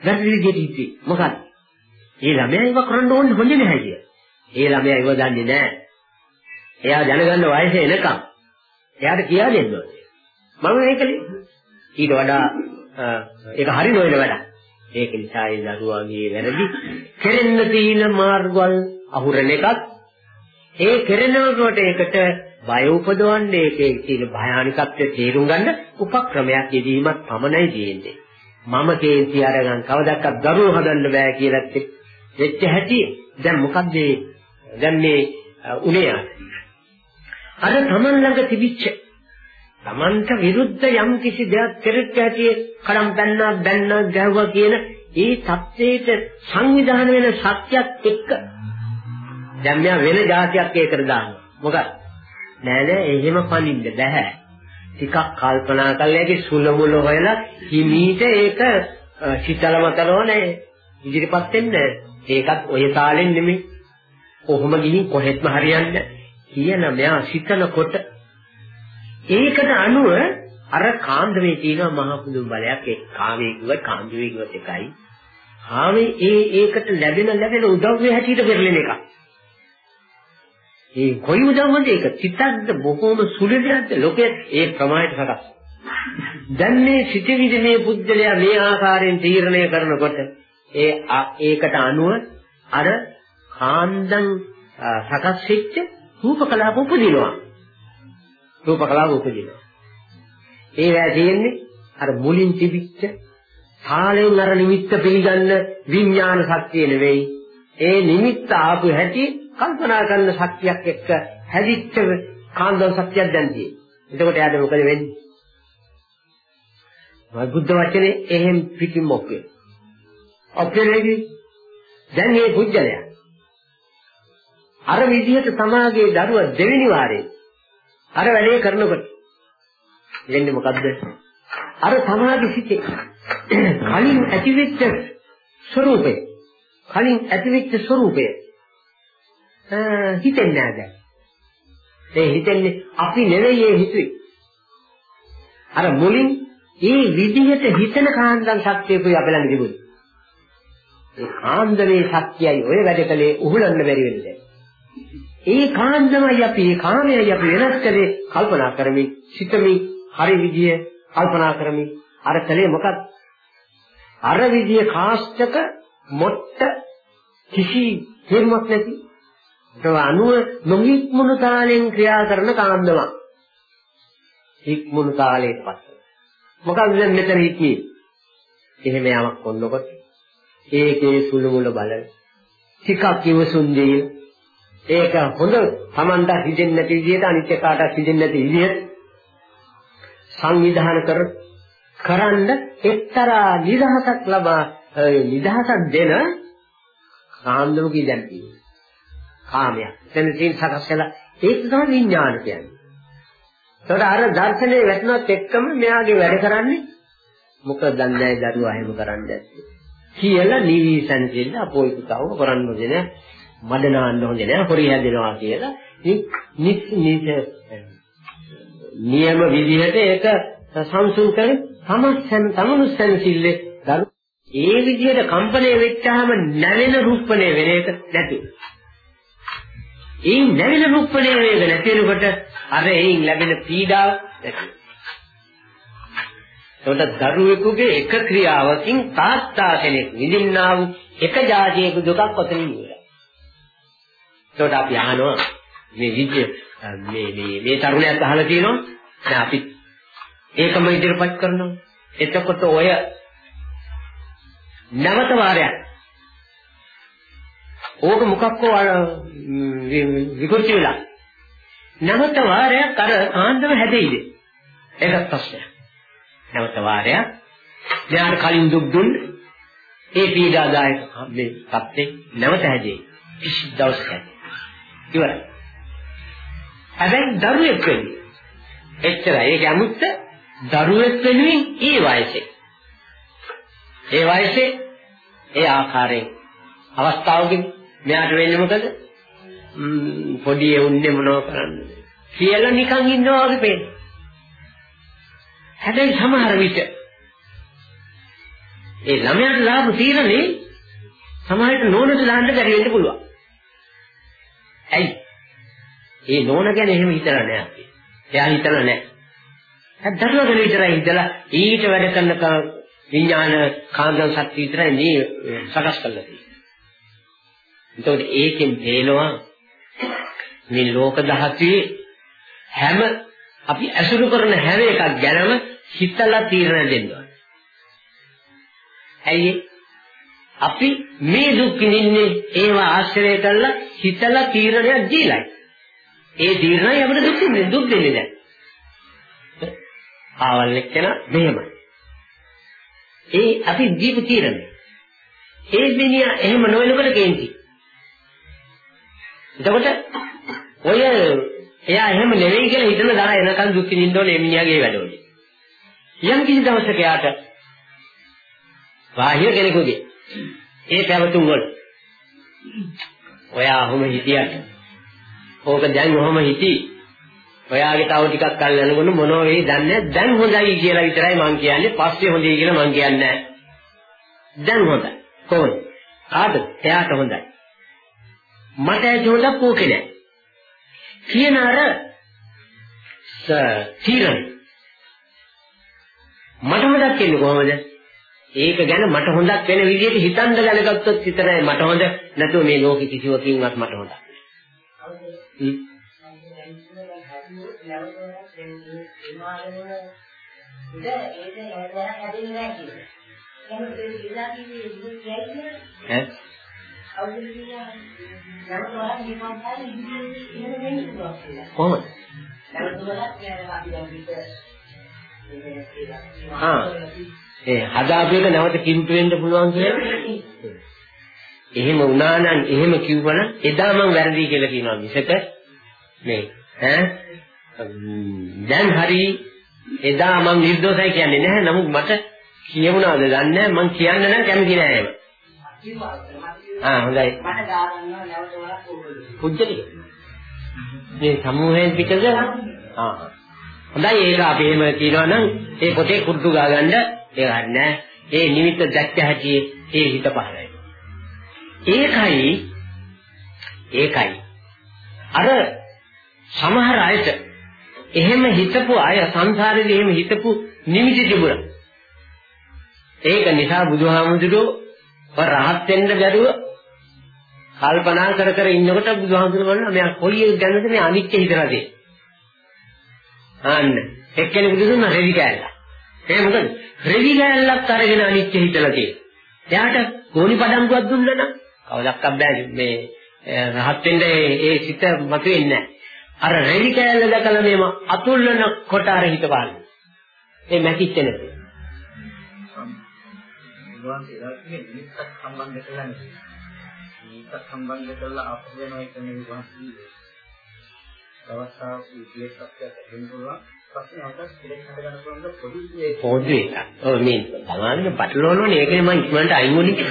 වැරදි විදිහට හිතේ. මොකද? ඒ ළමයා ඒව කරන්න ඕනේ හොඳ නැහැ කිය. ඒ ළමයා ඒව දන්නේ නෑ. එයා දැනගන්න වයසේ එනකම් එයාට කියා දෙන්න ඕනේ. මම මේකලි ඊට වඩා ඒක හරි නොවන වැඩක්. ඒක නිසා ඒ දරුවාගේ වැරදි කෙරෙන්න තියෙන මාර්ගවල අහුරන එකත් ඒ කෙරෙනකොට ඒකට බය උපදවන්නේ ඒකේ තියෙන භයානකත්වය තේරුම් ගන්න උපක්‍රමයක් යෙදීමක් පමණයි තියෙන්නේ. මම කේන්ති අරගන් කවදාවත් දරුවෝ හදන්න බෑ කියලා වෙච්ච හැටි දැන් මොකද්ද දැන් මේ උනේ අර තමන් ළඟ තිබිච්ච තමන්ට විරුද්ධ යම් කිසි දෙයක් කෙරෙච්ච හැටි කඩම් බැන්නා බැන්නා ගැහුවා කියන ඒ தත්ත්වයට සංවිධානය වෙන සත්‍යයක් එක්ක දැන් මෙයා වෙන જાතියක් ඒකට දානවා. මොකද නෑ නෑ එහෙම පනින්න බෑ. ටිකක් කල්පනා කරලා ඒකේ සුලමුල හොයලා හිමීට ඒක සිතල මතලෝනේ ඉදිරිපත් වෙන්න. ඒකත් ඔය තාලෙන් නෙමෙයි. කොහොම ගිහින් කොහෙත්ම හරියන්නේ කියන මෙයා සිතනකොට ඒකට අනුව අර කාන්දමේ තියෙන මහ පුදුම බලයක් ඒ කාමයේ කිව්ව කාන්දමේ කිව්වත් එකයි. කාමේ ඒ ඒකට ලැබෙන ලැබෙන උදව්වේ හැටියට පෙරලෙන එකක්. ඒ කොයි උදව්වද ඒක? චිත්තද්ද බොහොම සුළු දෙයක්ද? ලෝකයේ ඒ ප්‍රමාණයට සකස්. දැන් මේ සිටිවිද මේ පුද්ගලයා මේ ආකාරයෙන් තීරණය කරනකොට ඒ ඒකට අනුව අර කාන්දම් සකස් වෙච්ච රූප කලාප උපදිනවා. රූප කලාප උපදිනවා. ඒවා තියෙන්නේ අර මුලින් තිබිච්ච තාලෙන් අර නිමිත්ත පිළිගන්න විඥාන ශක්තිය නෙවෙයි. ඒ නිමිත්ත ආපු හැටි කල්පනා කරන ශක්තියක් එක්ක හැදිච්ච කාන්දම් ශක්තියක් දැන් තියෙන්නේ. එතකොට එයාට මොකද වෙන්නේ? බුද්ධ වචනේ එහෙම් පිටින් මොකේ. ඔක්කොලේදී දැන් මේ පුජ්‍යලයා අර විදිහට සමාගයේ දරුවා දෙවෙනි වාරේ අර වැඩේ කරනකොට වෙන්නේ මොකද්ද? අර සමාධි සිටේ කලින් ඇතිවෙච්ච ස්වરૂපය කලින් ඇතිවෙච්ච ස්වરૂපය හිතෙන්නේ නැහැ දැන්. ඒ හිතන්නේ අපි නෙවෙයි ඒ හිතුවේ. අර මුලින් ඒ විදිහට හිතන කාන්දන් ශක්තියකුයි අපලඟ තිබුණේ. ඒ කාන්දමේ ශක්තියයි ඔය වැඩ කලේ උහුලන්න බැරි වෙන්නේ. ඒ කාන්දමයි අපි ඒ කාමයයි අපි වෙනස් කලේ කල්පනා කරමින් සිතමින් හරි විදිය කල්පනා කරමින් අර කලේ මොකක්ද අර විදිය කාෂ්ඨක මොට්ට කිසි තේරුමක් නැති ඒක අනුව නොහික්මුණු තාලෙන් ක්‍රියා කරන කාන්දමක්. හික්මුණු තාලයට පස්සේ. මොකක්ද දැන් මෙතන හික්මී එහෙම යමක් කොන්නකොට ඒකේ සුළු මුල බලන ටිකක් ඉවසුන් දෙයි. ඒක හොඳ Tamanta හිතෙන්නේ නැති විදිහට අනිත් එකාට හිතෙන්නේ නැති විදිහට සංවිධානය කර කරන්න එක්තරා නිදහසක් ලබා නිදහසක් දෙන කාන්දමුකී දැන් තියෙනවා. කාමයක්. එතන තියෙන සකස් කළා ඒක තමයි විඥාන කියන්නේ. ඒකට අර දර්ශනේ වැටුණත් එක්කම මෙයාගේ වැඩ කරන්නේ මොකද දන්නේ දරුවා එහෙම කරන්නේ කියලා නිවිසන් දෙන්න අපෝයි පුතාව කරන්න දෙන මඩ නාන්න හොඳ නෑ හොරි හැදෙනවා කියලා නියම විදිහට ඒක සංසුන් කරේ තමස්සන් තමනුස්සන් සිල්ලේ දරු ඒ විදිහට කම්පණය වෙච්චාම නැවෙන රූපණය වෙන එක නැති. ඒ නැවෙන රූපණය වේග නැතිනකොට අර එයින් ලැබෙන පීඩාව නැති. ඒකට දරුවෙකුගේ එක ක්‍රියාවකින් තාත්තා කෙනෙක් විඳින්නා වූ එක જાතියක දුකක් ඔතනින් ඉවරයි. ඒකට අපි අහනවා මේ විද්‍ය මේ මේ මේ තරුණයත් අහලා තියෙනවා දැන් අපි ඒකම ඉදිරිපත් කරනවා එතකොට ඔය නැවත වාරයක් ඕක මොකක්කෝ විකෘති වෙලා නැවත වාරයක් අර ආන්දම හැදෙයිද ඒකත් ප්‍රශ්නයක් නැවත වාරයක් දැන් කලින් දුක් දුන්න ඒ පීඩාදායක මේ සත්‍යේ නැවත හැදෙයි කිසි දවසක ඉවරයි. හැබැයි දරුවෙක් වෙන්නේ. එච්චරයි. ඒක අමුත්ත දරුවෙක් වෙනුවෙන් ඒ වයසේ. ඒ වයසේ ඒ ආකාරයෙන් අවස්ථාවකදී මෙයාට වෙන්නේ මොකද? පොඩි එවුන්නේ මොනව කරන්නද? කියලා නිකන් ඉන්නවා වගේ පේනවා. හැබැයි සමහර විට ඒ ළමයාට ලාභ తీරනේ සමහරට නෝනට දාන්න බැරි වෙන්න පුළුවන්. ඇයි? ඒ නෝන ගැන එහෙම හිතලා නෑ අපි. එයා හිතලා නෑ. දරුවා ගැන විතරයි හිතලා ඊට වැඩ කරන විඥාන කාන්දන් ශක්තිය විතරයි මේ සකස් කරලා තියෙන්නේ. එතකොට ඒකෙන් තේනවා මේ ලෝක ධාතුවේ හැම අපි ඇසුරු කරන හැම එකක් ගැනම හිතලා තීරණ දෙන්න ඇයි අපි මේ දුක් විඳින්නේ ඒවා ආශ්‍රය කරලා හිතලා තීරණයක් දීලායි. ඒ තීරණය අපිට දුක් දෙන්නේ දුක් දෙන්නේ දැන්. ආවල් එක්කන මෙහෙමයි. ඒ අපි දීපු තීරණය. ඒ මිනිහා එහෙම නොවෙනකොට කේන්ති. එතකොට ඔය එයා එහෙම නෙවෙයි කියලා හිතන දර එනකන් දුක් විඳින්න ඕනේ මිනිහාගේ වැඩවල. යම් කිසි දවසක යාට බාහිර කෙනෙකුගේ ඒ පැවතුම් වල ඔයා ඔහොම හිටියට ඕක දැන් ඔහොම හිටි ඔයාගේ තව ටිකක් කල් යනකොට මොනව වෙයි දන්නේ දැන් හොඳයි කියලා විතරයි මං කියන්නේ. පස්සේ හොඳයි කියලා මං කියන්නේ දැන් හොඳයි. කොහොමද? කාටද? එයාට හොඳයි. මට ඒක හොඳක් ඕකේ නෑ. කියන අර තීරණ. මට හොඳක් කියන්නේ කොහොමද? ඒක ගැන මට හොඳක් වෙන විදිහට හිතන්න දැනගත්තොත් විතරයි මට හොඳ. නැතුව මේ ලෝකෙ කිසිවකින්වත් මට හොඳක් ඈ කොහොමද? ආ ඒ හදාපු එක නැවත කිම්පු වෙන්න පුළුවන් කියලා. එහෙම වුණා නම් එහෙම කිව්වනම් එදා මම වැරදි කියලා කියනවා මිසක මේ ඈ දැන් හරි එදා මම නිර්දෝෂයි කියන්නේ නැහැ නමුත් මට කියවුණාද දන්නේ නැහැ මම කියන්න නම් කැමති නැහැ එහෙම. ආ හොඳයි. මට දාගන්නවා නැවත වරක් පුජ්‍යලි. මේ සමූහයෙන් පිටද? ආ. හොඳයි ඒක අපි එහෙම කියනවා නම් ඒ පොතේ කුරුතු ගාගන්න ඒක හරිනේ. ඒ නිමිත්ත දැක්ක හැටි ඒ හිත පහළයි. ඒකයි ඒකයි අර සමහර අයට එහෙම හිතපු අය සංසාරේදී එහෙම හිතපු නිමිති තිබුණා. ඒක නිසා බුදුහාමුදුරුවෝ රහත් වෙන්න බැරුව කල්පනා කර කර ඉන්නකොට බුදුහාමුදුරුවෝ කියනවා මෙයා කොයි එක ගැනද මේ අනිත්‍ය හිතලා තියෙන්නේ. අන්න එක්කෙනෙකු දුන්නා රෙදි කෑල්ල. ඒ මොකද රෙදි කෑල්ලක් අරගෙන අනිත්‍ය හිතලා තියෙන්නේ. එයාට ගෝණි පඩංගුවක් දුන්නා නම් කවදක්වත් බෑ මේ රහත් වෙන්න ඒ සිත මතුවෙන්නේ නැහැ. අර රෙදි කෑල්ල දැකලා මේම අතුල්ලන කොට අර හිත බලන්න. ඒ මැකිච්ච නැති. බුදුන් ඒලාගේ නිමිත්තක් සම්බන්ධ කරලා නෙවෙයි. නිමිත්තක් සම්බන්ධ කරලා අප වෙන එක නෙවෙයි වහන්සේ. අවස්ථාවක විශේෂත්වයක් ඇතිවෙන්න පුළුවන්. පස්සේ අවකාශ පිළික් හද ගන්න පුළුවන් පොදු ඒ පොදු එක. ඔව් මේ සමාජයේ පටලවනෝනේ ඒකනේ මම ඉක්මනට අයින් වුණේ.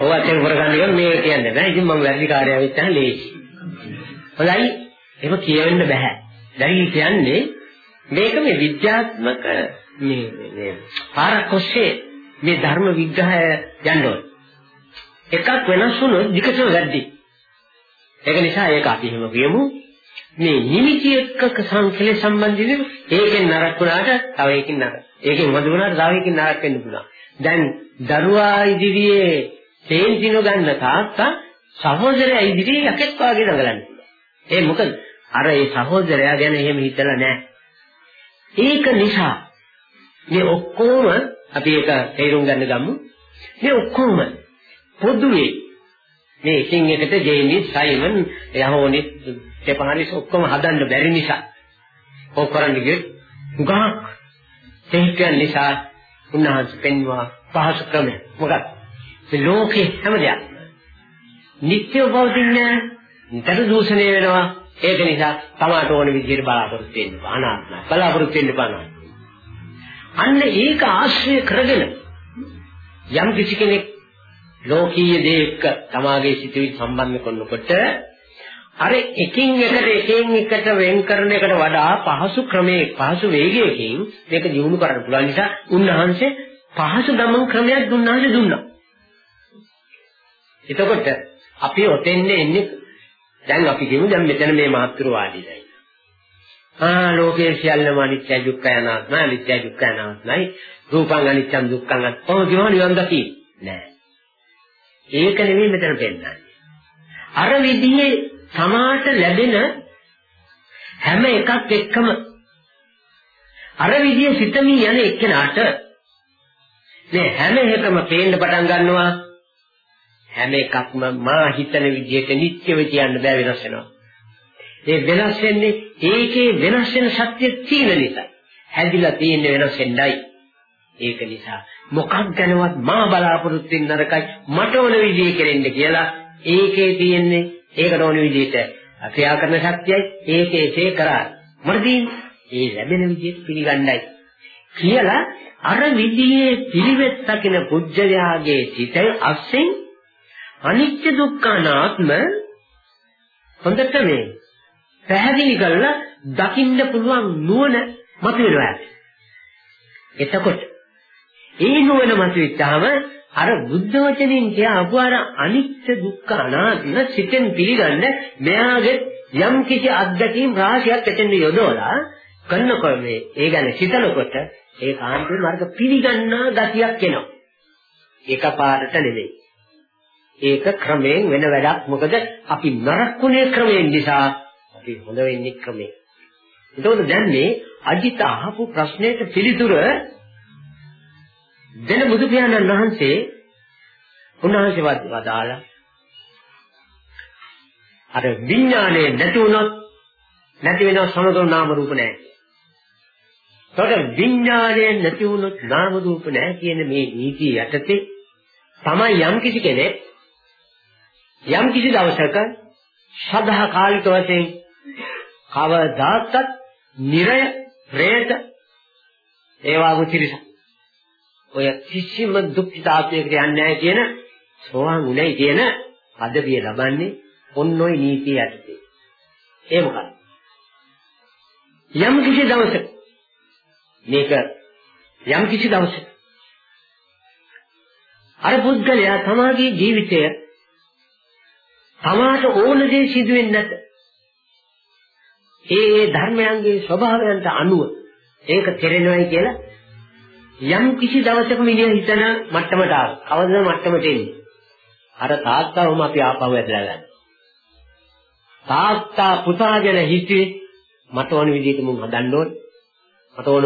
ඔව් අතේ කරගන්න එක මේ කියන්නේ නෑ. ඉතින් මම වැරදි කාර්යය වෙච්චා ලේසි. හොඳයි. ඒක කියවෙන්න බෑ. දැන් කියන්නේ මේක මේ විද්‍යාත්මක මේ මේ පාරක් ඔස්සේ මේ ධර්ම විග්‍රහය යන්න ඕනේ. එකක් වෙනස් වුණොත් විකසන වැඩි. ඒක නිසා ඒක අපි එහෙම කියමු. මේ නිමිති එක්ක සංකලේ සම්බන්ධිනේ ඒකෙන් නරක වුණාට තව එකකින් නරක. ඒකෙන් හොඳ වුණාට තව එකකින් නරක වෙන්න පුළුවන්. දැන් දරුවා ඉදිරියේ තේන් දින ගන්න තාත්තා සහෝදරයා ඉදිරියේ යකෙක් වාගේ දඟලන්න පුළුවන්. ඒ මොකද අර ඒ සහෝදරයා ගැන එහෙම හිතලා නැහැ. ඒක නිසා මේ ඔක්කොම අපි ඒක තේරුම් ගන්න ගමු. මේ ඔක්කොම පොදුවේ. මේ එකින් එකට ජේමි සයිමන් යහෝනි දෙපහරිස් ඔක්කොම හදන්න බැරි නිසා. ඕක කරන්න ගියොත් උගාක් තේකන් නිසා උන්වහන්සේ පෙන්වා පහසු ක්‍රමය මොකක්ද? මේ ලෝකේ හැම දෙයක්. නිත්‍යව පවතින්නේ නිතර දූෂණය වෙනවා. ඒක නිසා තමාට ඕන විදිහට බලාපොරොත්තු වෙන්න අනාත්මයි. බලාපොරොත්තු වෙන්න බෑ අන්න ඒක ආශ්‍රය කරගෙන යම් කිසි කෙනෙක් ලෝකීය දේ එක්ක තමාගේ සිතුවිලි සම්බන්ධ කරනකොට අර එකින් එකට එකින් එකට වෙන් කරන එකට වඩා පහසු ක්‍රමයක පහසු වේගයකින් මේක දිනු කරන්න පුළුවන් නිසා උන්වහන්සේ පහසු ගමන් ක්‍රමයක් දුන්නාද දුන්නා. එතකොට අපි ඔතෙන්නේ එන්නේ දැන් අපි කියමු දැන් මෙතන මේ මාත්‍රවාදීයි. ආ ලෝකයේ සියල්ලම අනිත්‍ය දුක්ඛ අනාත්මයි අනිත්‍ය දුක්ඛ අනාත්මයි රූපං අනිත්‍යං දුක්ඛං ඔය කියනවා නිවන් දකි නෑ. ඒක නෙමෙයි මෙතන පෙන්නන්නේ. අර විදිහේ සමාට ලැබෙන හැම එකක් එක්කම අර විදිහේ සිතමින් යන එක්කෙනාට මේ හැම එකම පේන්න පටන් ගන්නවා හැම එකක්ම මා හිතන විදිහට නිත්‍යව කියන්න බෑ වෙනස් වෙනවා. ඒ වෙනස් වෙන්නේ ඒකේ වෙනස් වෙන ශක්තිය තියෙන නිසා. හැදිලා තියෙන වෙනස් වෙන්නයි. ඒක නිසා මොකක් ගැනවත් මා බලාපොරොත්තු වෙන නරකයි මට ඕන විදිහේ කෙරෙන්න කියලා ඒකේ තියෙන්නේ ඒකට ඕන විදිහට ක්‍රියා කරන ශක්තියයි ඒකේසේ කරා. මට ඒ ලැබෙන විදිහට පිළිගන්නයි. කියලා අර විදිහේ පිළිවෙත් දකින පුජ්‍යයාගේ සිත අස්සෙන් අනිත්‍ය දුක්ඛ අනාත්ම හොඳට මේ පැහැදිලි කරලා දකින්න පුළුවන් නුවණ මතුවෙනවා. එතකොට ඒ නුවණ මතුවෙච්චාම අර බුද්ධ වචනින් කියපු අර අනිත්‍ය දුක්ඛ අනාත්ම සිතෙන් පිළිගන්න මෙයාගේ යම් කිසි අත්දැකීම් රාශියක් එතෙන් යොදවලා කරනකොට මේ ඒ ගැන සිතනකොට ඒ කාන්තේ මාර්ග පිළිගන්නා ගතියක් එනවා. එකපාරට නෙවෙයි. ඒක ක්‍රමයෙන් වෙන වැඩක්. මොකද අපි නරකුනේ ක්‍රමයෙන් නිසා අපි හොඳ වෙන්නේ ක්‍රමයෙන්. එතකොට දැන් මේ අජිත අහපු ප්‍රශ්නෙට පිළිතුර දෙන බුදු පියාණන් වහන්සේ උන්වහන්සේ වදාලා අර විඥානේ නැති වුණොත් නැති වෙනව සමගම නාම රූප නැහැ. ඒකට විඥානේ නැති වුණොත් නාම රූප නැහැ කියන මේ නීතිය යටතේ තමයි යම් කිසි කෙනෙක් යම් කිසි දවසක සදා කාලික වශයෙන් කවදාකත් නිරය പ്രേත ඒවා මුතිරිස ඔය කිසිම දුක්ඛිතාත්මයකට යන්නේ නැහැ කියන සෝවාන් උනේ කියන පදවිය ලබන්නේ ඔන්න ඔය නීතිය යටතේ ඒ මොකක්ද යම් කිසි දවසක මේක යම් කිසි දවසක අර පුද්ගලයා තමාගේ ජීවිතය තමාට ඕන දේ සිදු වෙන්නේ නැත. ඒ ඒ ධර්මයන්ගේ ස්වභාවයන්ට අනුව ඒක කෙරෙනවයි කියලා යම් කිසි දවසක මිනිහ හිතන මට්ටමට ආව. කවදද මට්ටමට එන්නේ? අර තාත්තාවම අපි ආපහු ඇදලා ගන්න. තාත්තා පුතා ගැන හිතුවේ මට ඕන විදිහට මුන් හදන්න ඕනේ. මට ඕන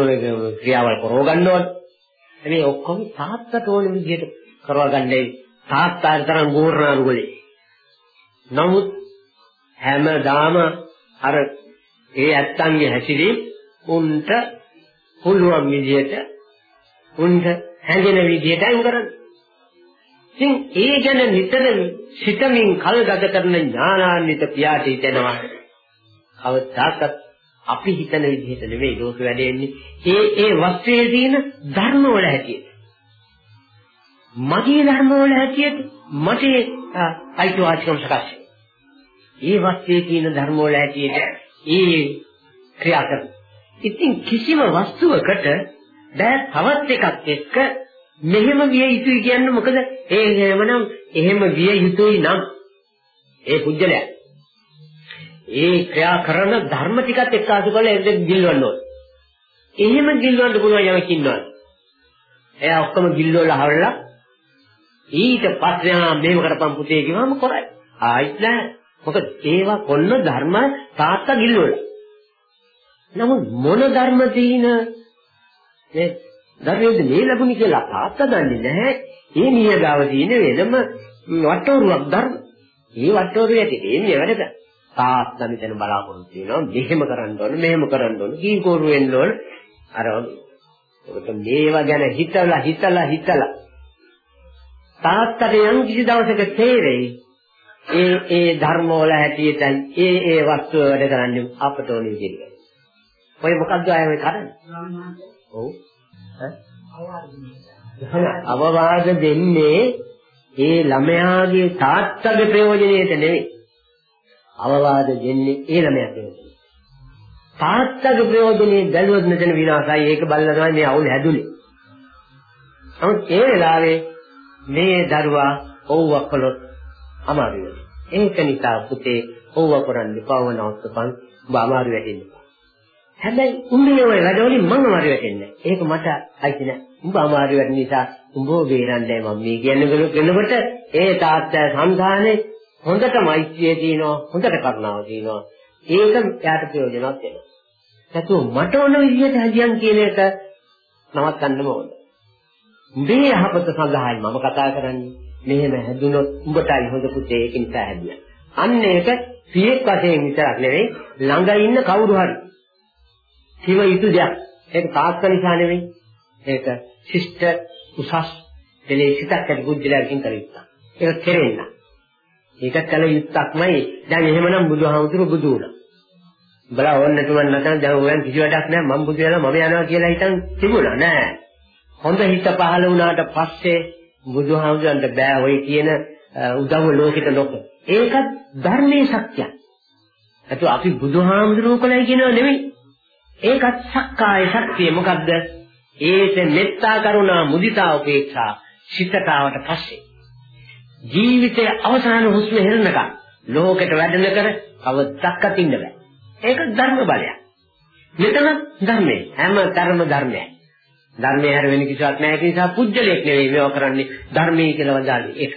ක්‍රියාවල් කරව ගන්න ඕනේ. මේ ඔක්කොම තාත්තට ඕන විදිහට කරවා ගන්නයි තාත්තාට තරම් ගෝරනාරු ගලේ. නමුත් හැමදාම අර ඒ ඇත්තන්ගේ හැසිරීම උන්ට පුළුවන් විදිහට උන්ට හැඟෙන විදිහට අයින් කරන්න. ඉතින් ඒ ගැන නිතර සිතමින් කල් ගත කරන ඥානාන්විත පියාට හිතෙනවා. කවදාකත් අපි හිතන විදිහට නෙවෙයි ලෝක වැඩෙන්නේ. ඒ ඒ වස්තුවේ තියෙන ධර්ම වල හැටියට. මගේ ධර්ම වල හැටියට මට අයිතිවාසිකම් සකස් ඒ වස්තුවේ තියෙන ධර්ම වල හැටියට ඒ ක්‍රියා කරනවා. ඉතින් කිසිම වස්තුවකට බෑ තවත් එකක් එක්ක මෙහෙම විය යුතුයි කියන්නේ මොකද ඒ එහෙමනම් එහෙම විය යුතුයි නම් ඒ පුජ්‍යලයා ඒ ක්‍රියා කරන ධර්ම ටිකත් එක්ක අසු කරලා එතෙන් ගිල්වන්න ඕන. එහෙම ගිල්වන්න පුළුවන් යමක් ඉන්නවා. එයා ඔක්කොම ගිල්වලා හවල්ලා ඊට පස්සේ ආ මෙහෙම කරපම් පුතේ කිව්වම කරයි. ආයිත් නෑ. මොකද ඒවා කොන්න ධර්ම තාත්තා ගිල්වල. නමුත් මොන ධර්ම තීන මේ ධර්මයේද මේ ලැබුණි කියලා තාත්තා දන්නේ නැහැ. ඒ නියදාව තියෙන වෙනම වටවරුවක් ධර්ම. මේ වටවරුව ඇති දෙන්නේ වැඩද? තාත්තා මෙතන බලාපොරොත්තු වෙනවා මෙහෙම කරන්න ඕන මෙහෙම කරන්න ඕන කීකෝරු වෙන්න ඕන අර ඔකට මේවා ගැන හිතලා හිතලා හිතලා තාත්තට යම් කිසි දවසක තේරෙයි ඒ ඒ ධර්ම වල හැටියටයි ඒ ඒ වස්තුව වැඩ කරන්නේ අපට ඕන විදිහට. ඔය මොකද්ද ආයේ ඔය කරන්නේ? ඔව්. ඈ? අවවාද දෙන්නේ ඒ ළමයාගේ තාත්තගේ ප්‍රයෝජනයට නෙවෙයි. අවවාද දෙන්නේ ඒ ළමයා ප්‍රයෝජනයට. තාත්තගේ ප්‍රයෝජනේ බැලුවොත් මෙතන විනාශයි. ඒක බලලා තමයි මේ අවුල හැදුනේ. නමුත් ඒ වෙලාවේ මේ දරුවා ඔව්ව කළොත් අමාරු වෙනවා. ඒක නිසා පුතේ ඔව්ව කරන්න පවන අවස්ථපන් ඔබ අමාරු වෙන්නේ. හැබැයි උඹේ ඔය වැඩවලින් මම අමාරු වෙන්නේ. ඒක මට අයිති නෑ. උඹ අමාරු වෙන නිසා උඹව බේරන්නයි මම මේ කියන්නේ කෙනෙකුට ඒ තාත්තා සංධානේ හොඳට මෛත්‍රිය තියෙනවා හොඳට කරුණාව තියෙනවා. ඒක යාට ප්‍රයෝජනවත් වෙනවා. නැතුව මට ඕන විදිහට හදියන් කියන එක නවත්තන්නම ඕන. උඹේ යහපත සඳහායි මම කතා කරන්නේ. මෙහෙම හැදුනොත් උඹටයි හොඳ පුතේ ඒක නිසා හැදියා. අන්න ඒක පියෙක් වශයෙන් විතරක් නෙවෙයි ළඟ ඉන්න කවුරු හරි කිව යුතු දෙයක්. ඒක තාත්තා නිසා නෙවෙයි. ඒක ශිෂ්ට උසස් දෙලේ සිතක් ඇති බුද්ධිලාකින් කර යුත්තක්. ඒක කෙරෙන්න. ඒක කල යුත්තක්මයි. දැන් එහෙමනම් බුදුහාමුදුරු බුදු වුණා. බලා ඕන්න තුමන් නැතන දැන් ඔයන් කිසි වැඩක් නැහැ මම බුදු වෙලා මම යනවා කියලා හිතන් තිබුණා නෑ. හොඳ හිත පහළ වුණාට පස්සේ බුදුහාමුදුරන්ට බෑ ඔය කියන උදව්ව ලෝකෙට ලොක. ඒකත් ධර්මයේ ශක්තියක්. ඒත් අපි බුදුහාමුදුරුවෝ කලයි කියනව නෙමෙයි. ඒකත් සක්කාය ශක්තිය මොකද්ද? ඒත මෙත්තා කරුණා මුදිතා උපේක්ෂා සිතතාවට පස්සේ ජීවිතයේ අවසාන හුස්ම හෙළනකම් ලෝකෙට වැඩන කර කවදක්වත් ඉන්න බෑ. ඒක ධර්ම බලයක්. මෙතන ධර්මයේ හැම කර්ම ධර්මයක්. ධර්මයේ හැර වෙන කිසිවක් නැහැ ඒ නිසා පුජ්‍යලයක් නෙවෙයි මේවා කරන්නේ ධර්මයේ කියලා වදාළේ ඒක.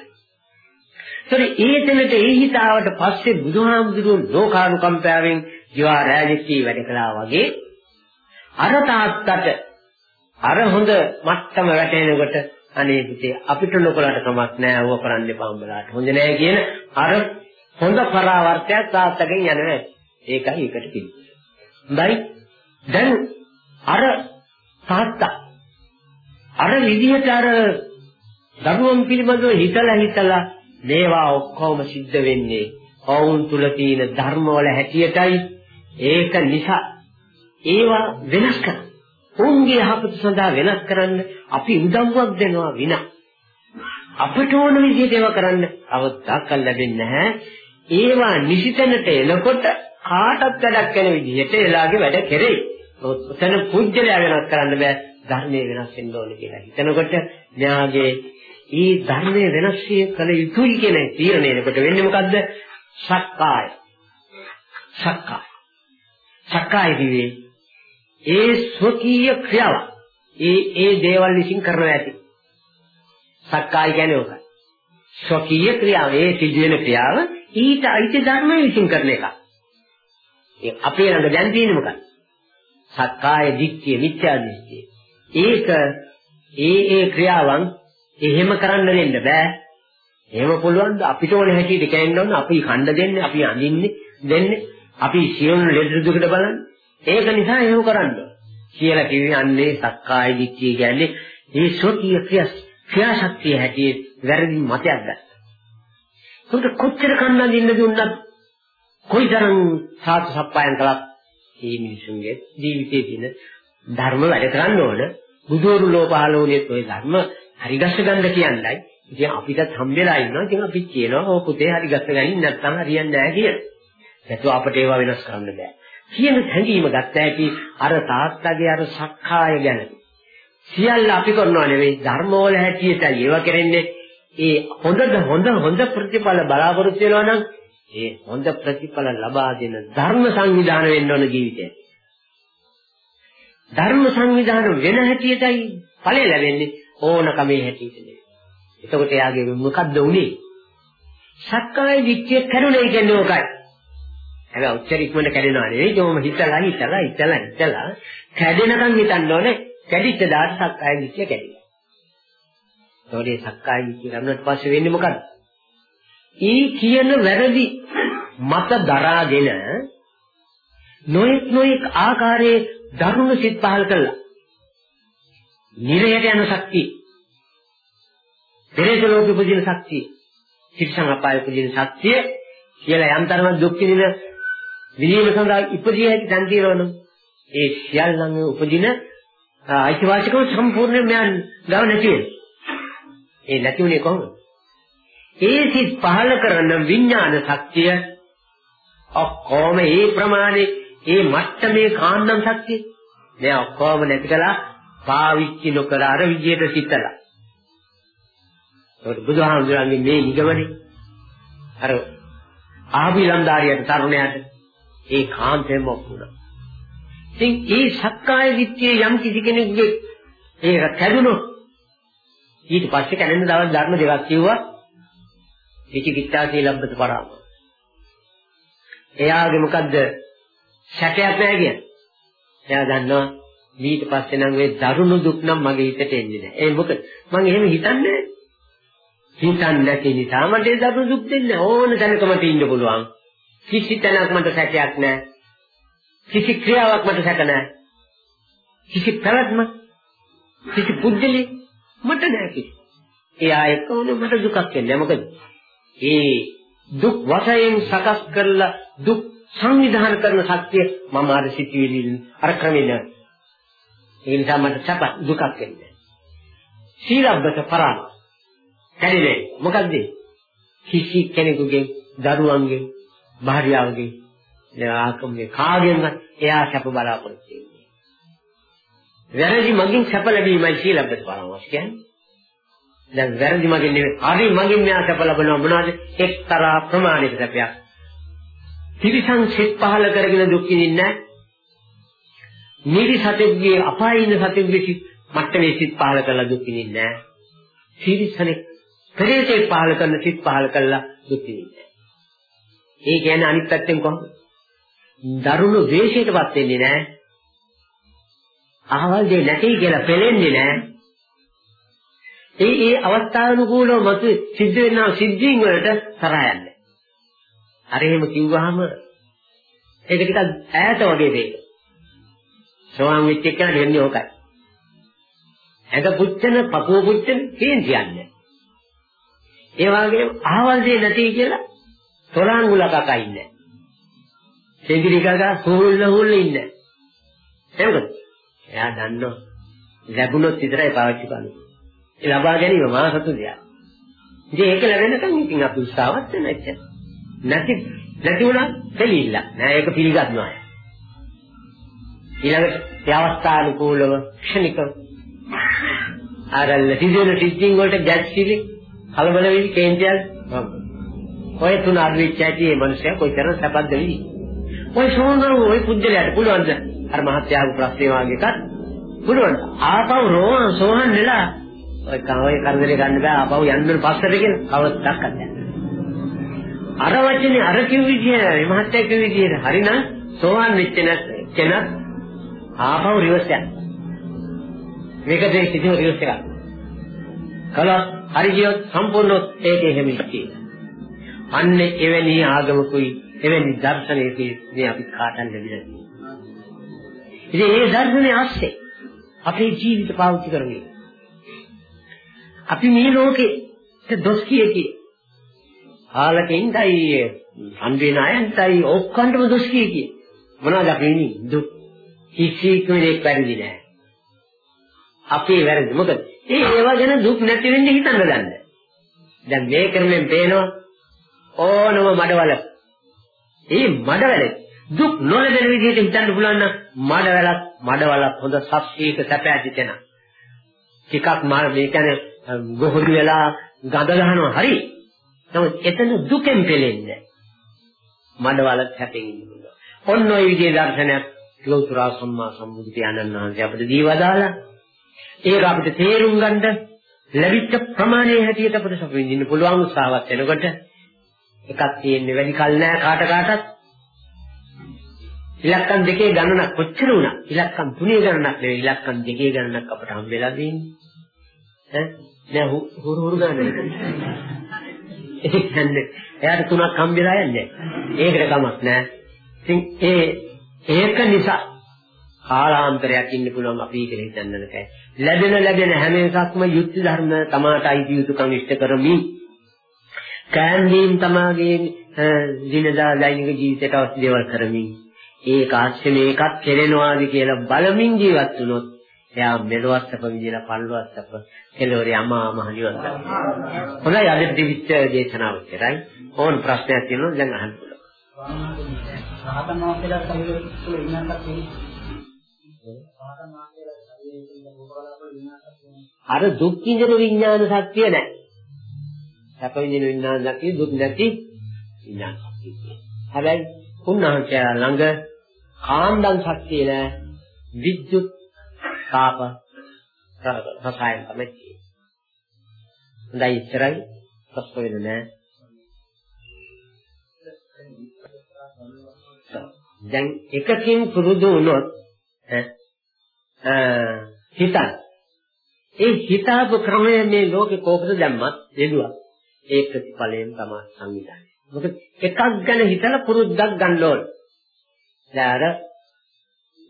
ඒතර ඒ තැනට ඒ හිතාවට පස්සේ බුදුහාමුදුරුවෝ ලෝකානුකම්පාවෙන් ජීවා රාජකීය වැඩ කළා වගේ අර තාත්තට අර හොඳ මට්ටම වැටෙනකොට අනේ පුතේ අපිට නොකලට කමක් නෑ ඌව කරන්න එපා උඹලාට. හොඳ නෑ කියන අර හොඳ පරාවර්තයක් තාත්තගෙන් යනවා. ඒකයි එකට කිව්වේ. හොඳයි. දැන් අර තාත්තා අර විදිහට අර දරුවන් පිළිබඳව හිතලා හිතලා මේවා ඔක්කොම සිද්ධ වෙන්නේ ඔවුන් තුල තියෙන ධර්මවල හැටියටයි. ඒක නිසා ඒවා වෙනස් කරන්න. ඔවුන්ගේ යහපත සඳහා වෙනස් කරන්න අපි උදව්වක් දෙනවා විනා අපට ඕන විදිහට ඒවා කරන්න අවස්ථාවක් ලැබෙන්නේ නැහැ. ඒවා නිසිතනට එනකොට කාටත් වැඩක් වෙන විදිහට එලාගේ වැඩ කෙරෙයි. ඔතන පුජ්‍යලයා වෙනස් කරන්න බෑ. ධර්මයේ වෙනස් වෙන්න ඕනේ කියලා හිතනකොට න්යාගේ ඊ ධර්මයේ වෙනස් කළ යුතුයි කියන තීරණයකට වෙන්නේ මොකද්ද? සක්කාය. සක්කාය. සක්කාය කිව්වේ ඒ ස්වකීය ක්‍රියාව. ඒ ඒ දේවල් විසින් කරනවා ඇති. සක්කාය කියන්නේ ඕකයි. ස්වකීය ක්‍රියාව ඒ සිදුවෙන ක්‍රියාව ඊට අයිති ධර්මයේ විසින් කරන එක. ඒ අපේ ළඟ දැන් තියෙන්නේ මොකක්ද? සක්කාය දිට්ඨිය, මිත්‍යා දෘෂ්ටිය. ඒක ඒ ඒ ක්‍රියාවන් එහෙම කරන්න දෙන්න බෑ. එහෙම පුළුවන් ද අපිට ඕන හැටියට කියන්න ඕන අපි ඛණ්ඩ දෙන්නේ අපි අඳින්නේ දෙන්නේ අපි සියුම් ලෙඩ දුකට බලන්නේ. ඒක නිසා එහෙම කරන්න කියලා කිව්වේ අන්නේ සක්කාය දිට්ඨිය කියන්නේ මේ සෝතිය ක්‍රියාස් ක්‍රියාශක්තිය හැටියට වැරදි මතයක් ගත්තා. උන්ට කොච්චර කන්න දින්න දුන්නත් කොයිතරම් සාත් සප්පායන් කළත් මේ මිනිසුන්ගේ ජීවිතයේ තියෙන ධර්ම වැඩ කරන්න ඕන බුදුරු ලෝපාලෝනියත් ওই ධර්ම හරිගස්ස ගන්න කියන්නයි ඉතින් අපිටත් හම්බෙලා ඉන්නවා ඉතින් අපි කියනවා ඔය පුතේ හරිගස්ස ගනින් නැත්නම් හරියන්නේ නැහැ කියලා. නැතුව අපිට ඒවා වෙනස් කරන්න බෑ. කියන හැඟීම ගත්ත ඇති අර තාත්තගේ අර සක්කාය ගැන. සියල්ල අපි කරනව නෙවෙයි ධර්මවල හැටියටයි ඒවා කරන්නේ. ඒ හොඳද හොඳ හොඳ ප්‍රතිඵල බලාපොරොත්තු වෙනවා නම් ඒ හොඳ ප්‍රතිඵල ලබා දෙන ධර්ම සංවිධාන වෙන්න ඕන ජීවිතේ. ධර්ම සංවිධාන වෙන හැටියටයි ඵලය ලැබෙන්නේ ඕනකමේ හැටියට නෙවෙයි. එතකොට එයාගේ මොකද්ද උනේ? සක්කාය දිට්ඨිය කරුණේ කියන්නේ ඕකයි. හැබැයි උච්චර ඉක්මනට කැඩෙනවා නෙවෙයි. ඒකම හිතලා හිතලා හිතලා හිතලා කැඩෙනකන් හිතන්න ඕනේ. කැඩිච්ච දාට සක්කාය දිට්ඨිය කැඩෙනවා. ඒකෝනේ සක්කාය දිට්ඨිය ගන්නට පස්සේ වෙන්නේ මොකද්ද? ඊ කියන වැරදි මත දරාගෙන නොඑක් නොඑක් ආකාරයේ දරුණු සිත් පහල කළා. නිරයට යන ශක්තිය. පෙරේත ලෝකෙ උපදින ශක්තිය. ශික්ෂණ අපායේ උපදින ශක්තිය කියලා යම් තරමක් දුක් විඳින විනීම සඳහා ඉපදිය හැකි තන් తీරවනම් ඒ සියල්ලම උපදින අයිතිවාසිකම සම්පූර්ණයෙන් මෙයන් ගාව නැති වෙනවා. ඒ නැති උනේ කොහොමද? ඒ සිත් පහල කරන විඥාන ශක්තිය ඔක්කොම ඒ ප්‍රමාණය ඒ මට්ටමේ කාන්දම් ශක්තිය දැන් ඔක්කොම නැති කළා පාවිච්චි නොකර අර විදියට සිතලා. ඒකට බුදුහාමුදුරන්ගේ මේ නිගමනේ අර ආභිලන්දාරියට තරුණයාට ඒ කාන්තෙම ඔක්කුණා. ඉතින් ඒ සක්කාය දිට්ඨිය යම් කිසි කෙනෙකුගේ ඒක කැඩුනොත් ඊට පස්සේ කැඩෙන දවස් ධර්ම දෙකක් කිව්වා විචිකිච්ඡා සීලබ්බත පරාම. එයාගේ මොකද්ද සැකයක් නැහැ කියන්නේ. එයා දන්නවා ඊට පස්සේ නම් ඒ දරුණු දුක් නම් මගේ හිතට එන්නේ නැහැ. ඒ මොකද මම එහෙම හිතන්නේ හිතන්නේ නැති නිසා මට ඒ දරුණු දුක් දෙන්නේ ඕන තැනක මට ඉන්න පුළුවන්. කිසි තැනක් මට සැකයක් නැහැ. කිසි ක්‍රියාවක් මට සැක නැහැ. කිසි පැවැත්ම කිසි පුද්ගලෙ මට නැහැ කිසි. එයා එක්ක උනේ මට දුකක් එන්නේ මොකද? ඒ දුක් වශයෙන් සකස් කරලා දුක් සංවිධානය කරන ශක්තිය මම අර සිටිවිලි අර ක්‍රමෙන ඒ නිසා මට සැප දුකක් එන්නේ. සීලබ්බත පරාම. කැඩෙන්නේ මොකද්ද? කිසි කෙනෙකුගේ දරුවන්ගේ භාර්යාවගේ ආකමගේ කාගෙන්වත් එයා සැප බලාපොරොත්තු වෙන්නේ. වැරදි මගින් සැප ලැබීමයි සීලබ්බත පරාමස් කියන්නේ. දැන් වැරදි මගින් නෙවෙයි හරි මගින් මෙයා සැප ලබනවා මොනවද? එක්තරා ප්‍රමාණයක සැපයක්. තිරිසන් සිත් පහල කරගෙන දුක් විඳින්නේ නැහැ. නිදි සතෙක්ගේ අපායේ ඉන්න සතෙක්ගේ සිත් මට්ටමේ සිත් පහල කරලා දුක් විඳින්නේ නැහැ. තිරිසනේ පෙරේතේ පහල කරන සිත් පහල කරලා දුක් විඳින්නේ ඒ කියන්නේ අනිත් පැත්තෙන් කොහොමද? දරුණු ද්වේෂයටපත් වෙන්නේ නැහැ. අහවල් දෙයක් නැtei කියලා පෙලෙන්නේ නැහැ. ඒ ඒ අවස්ථානුකූලව මත සිද්ධ වෙනා සිද්ධීන් වලට තරහ යන්නේ. අර එහෙම කිව්වහම ඒක ටිකක් ඈත වගේ දෙයක්. සෝවාන් වෙච්ච එකන දෙන්නේ ඕකයි. ඇඟ පුච්චන, පපුව පුච්චන කේන්ති යන්නේ. ඒ වගේම අහවල් දෙයක් නැtei කියලා තොරන් උලකක ඉන්නේ. සෙදිරි කකා හුල්ල හුල්ල ඉන්නේ. එහෙමද? එයා දන්නවා ලැබුණොත් විතරයි පාවිච්චි කරන්නේ. ඒ ලබා ගැනීම මා සතු දෙයක්. ඉතින් ඒක ලැබෙනකන් ඉතින් අපි උත්සාහවත් වෙන්න එච්චර. නැති නැති වුණා දෙලිල්ල. නෑ ඒක පිළිගන්නවා. ඊළඟට ඒ අවස්ථානුකූලව ක්ෂණික ආරල්ල සිදුවන සිද්ධීන් වලට ගැස්සිලි කලබල වෙවි කේන්තියක් ඔය තුන අද්විච්ච ඇති මේ මනුස්සයා කොයිතරම් සැපද වෙවි. ඔය සෝනෝ ඔය පුද්ගලයාට පුළුවන්ද අර මහත්යාගේ ප්‍රශ්නේ වාගේ එකක් පුළුවන්. ආපහු රෝහන් සෝහන් වෙලා ඔය කවයි කරදරේ ගන්න බෑ ආපහු යන්න පස්සට කියලා කවදාවත් නැහැ. අර වචනේ අර කිව් විදිය මහත්යා කිව් විදිය හරිනම් සෝහන් වෙච්ච කෙනා ආපහු රිවර්ස් යන. මේක දෙක සිදුව රිවර්ස් එකක්. කලස් හරි ගියොත් සම්පූර්ණ ඒක එහෙම ඉච්චේ. අන්න එවැනි ආගමකුයි එවැනි දර්ශනයකයි මේ අපි කාටන් ලැබිලා තියෙන්නේ. ඉතින් මේ දර්ශනය ASCII අපේ ජීවිත පාවිච්චි කරන්නේ. අපි මේ ලෝකේ දොස් කියේ ආලකින්දයි සංවේනායන්තයි ඔක්කොන්ටම දොස් කියේ මොනවද අපි ඉන්නේ දුක් කිසි කෙනෙක් වැරදි නෑ. අපේ වැරදි. මොකද ඒ ඒවා ගැන දුක් නැති වෙන්න හිතන්න ගන්න. දැන් මේ ක්‍රමෙන් පේනවා ඕනම මඩවල. ඒ මඩවල දුක් නොලැබෙන විදිහට හිතන්න පුළුවන් නම් මඩවලක් මඩවලක් හොඳ සස්ීක සැප ඇති තැන. ටිකක් මාර මේ කියන්නේ ගොහුරු වෙලා ගඳ ගන්නවා හරි. නමුත් එතන දුකෙන් පෙලෙන්නේ. මඩවල හැපෙන්න පුළුවන්. ඔන්න ඔය විදිහේ දර්ශනයක් ලෞතර සම්මා සම්බුදු පියාණන් වහන්සේ අපිට දීවදාලා ඒක අපිට තේරුම් ගන්න ලැබිච්ච ප්‍රමාණයේ හැටියට අපිට සප විඳින්න පුළුවන් උත්සාහවත් වෙනකොට එකක් තියෙන්නේ වැඩි කල් නෑ කාට කාටත්. ඉලක්කම් දෙකේ ගණනක් කොච්චර වුණා? ඉලක්කම් තුනේ ගණනක් නෙවෙයි ඉලක්කම් දෙකේ ගණනක් අපට හම්බෙලා තියෙන්නේ. ඈ? නෑ හුරු හුරු ගන්න ඒ කියන්නේ එයාට තුනක් හම්බෙලා යන්නේ. ඒකට කමක් නෑ. ඉතින් ඒ ඒක නිසා කාලාන්තරයක් ඉන්න පුළුවන් අපි කියලා හිතන්න නැහැ. ලැබෙන ලැබෙන හැම එකක්ම යුක්ති ධර්ම තමාට අයිති යුතුකම් ඉෂ්ට කරමින් කෑන්දීන් තමාගේ දිනදා දෛනික ජීවිතයට අවශ්‍ය දේවල් කරමින් ඒක ආශ්‍රය මේකත් කෙරෙනවාද කියලා බලමින් ජීවත් වුණොත් එයා මෙලොවත් සැප විඳිලා පල්ලොවත් සැප කෙලවරේ අමා මහ නිවන් දකිනවා. හොඳයි අද දිවිච්ච දේශනාව ඉතරයි. ඕන ප්‍රශ්නයක් තියෙනවා දැන් අහන්න පුළුවන්. රහතන් වහන්සේලා සමග තුල ඉන්නකත් රහතන් වහන්සේලා අර දුක් විඳින විඥාන ශක්තිය නැහැ. සැප විඳින විඥාන ශක්තිය දුක් නැති විඥාන ශක්තිය. හැබැයි උන්වහන්සේ ළඟ කාන්දන් ශක්තිය නැහැ. විද්‍යුත් තාප රසායන තමයි තියෙන්නේ. හොඳයි ඉතරයි ප්‍රශ්න වෙන්නේ නැහැ. දැන් එකකින් පුරුදු වුණොත් හිතන්න. ඒ හිතාපු ක්‍රමය මේ ලෝකේ කොහොමද දැම්මත් දෙලුවා. ඒ ප්‍රතිඵලයෙන් තමයි සංවිධානය. මොකද එකක් ගැන හිතලා පුරුද්දක් ගන්න ඕන. දැන් අර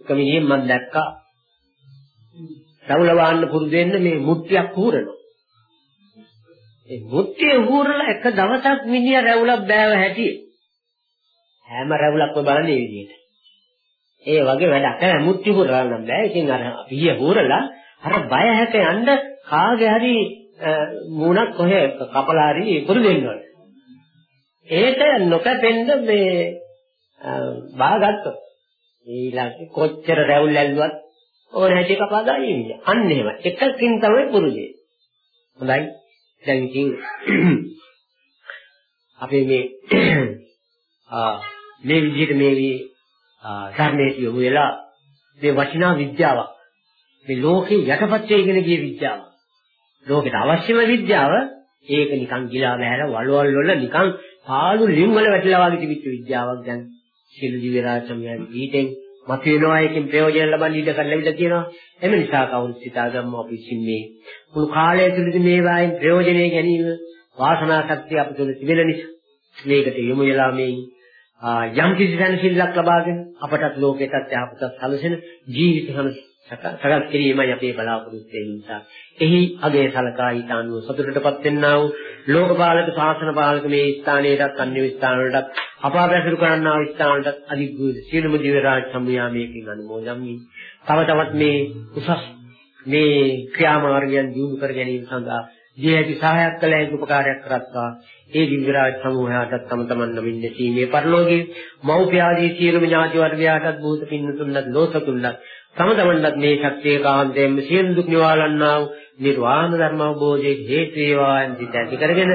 කමිනියෙන් මම දැක්කා රවුල වාන්න පුරුදු වෙන්න මේ මුට්ටියක් හූරනවා. ඒ මුට්ටිය හූරලා එක දවසක් මිනිහා රැවුලක් බෑව හැටියේ. හැම රැවුලක්ම බලන්නේ මේ විදිහට. ඒ වගේ වැඩක් නෑ මුට්ටි හුරලා නම් බෑ. ඉතින් අර පිය හුරලා අර බය හැට යන්න කාගේ හරි මූණක් කොහේ කපලා හරි පුරු දෙන්න ඕනේ. ඒක නොකපෙන්න මේ බාගත්තොත් ඊළඟ කොච්චර රැවුල් ඇල්ලුවත් ඕන හැටි කපා ගන්න ඉන්නේ. අන්න එහෙම. එකකින් තමයි පුරුදේ. හොඳයි. දැන් ඉතින් අපි මේ ආ මේ විදිහට මේ ධර්මයට යොමු වෙලා මේ වටිනා විද්‍යාවක් මේ ලෝකේ යටපත් වෙගෙන ගිය විද්‍යාව. ලෝකෙට අවශ්‍යම විද්‍යාව ඒක නිකන් ගිලා බහැර වලවල් වල නිකන් පාළු ලිම් වල වැටිලා වගේ තිබිච්ච විද්‍යාවක් දැන් සියලු දිව්‍ය රාජ්‍යයන් ඊටෙන් මත වෙනවා එකකින් ප්‍රයෝජන ලබන්න ඉඩ කරලා තියෙනවා. එම නිසා කවුරුත් හිතාගම්ම අපි සින්නේ මුළු කාලය තුළදී මේ වායින් ප්‍රයෝජනෙ ගැනීම වාසනා ශක්තිය අප තුළ තිබෙන නිසා මේකට යොමු වෙලා මේ යම් කිසි දැනසිල්ලක් ලබාගෙන අපටත් ලෝකයටත් යහපතක් සැලසෙන ජීවිත සකස් කිරීමයි අපේ බලාපොරොත්තු වෙන නිසා. එහි අගේ සලකා ඊට අනුව සතුටටපත් වෙන්නා වූ ලෝකපාලක ශාසන පාලක මේ ස්ථානයටත් අන්‍ය ස්ථාන වලට අපාපැසුරු කරන්නා වූ ස්ථාන වලට අධිග්‍රහ සියලුම දිව රාජ සම්මියාමයකින් අනුමෝදන් තව තවත් මේ උසස් මේ ක්‍රියාමාර්ගයන් දියුණු කර ගැනීම සඳහා ජීවිත සහායක් කළ හැකි උපකාරයක් කරත්වා. ඒ දිව්‍යරාජ සමූහයාටත් තම තමන් නමින් නැසීමේ පරිලෝකයේ මෞපිය ආදී සියලුම ඥාති වර්ගයාටත් භූත පින්නතුන්වත් ලෝසතුන්වත් තම තමන්වත් මේ ශක්තිය කාන්තයෙන් සියලු දුක් නිවාලන්නා වූ නිර්වාණ ධර්ම අවබෝධයේ හේතු වේවා යන්ති ඇති කරගෙන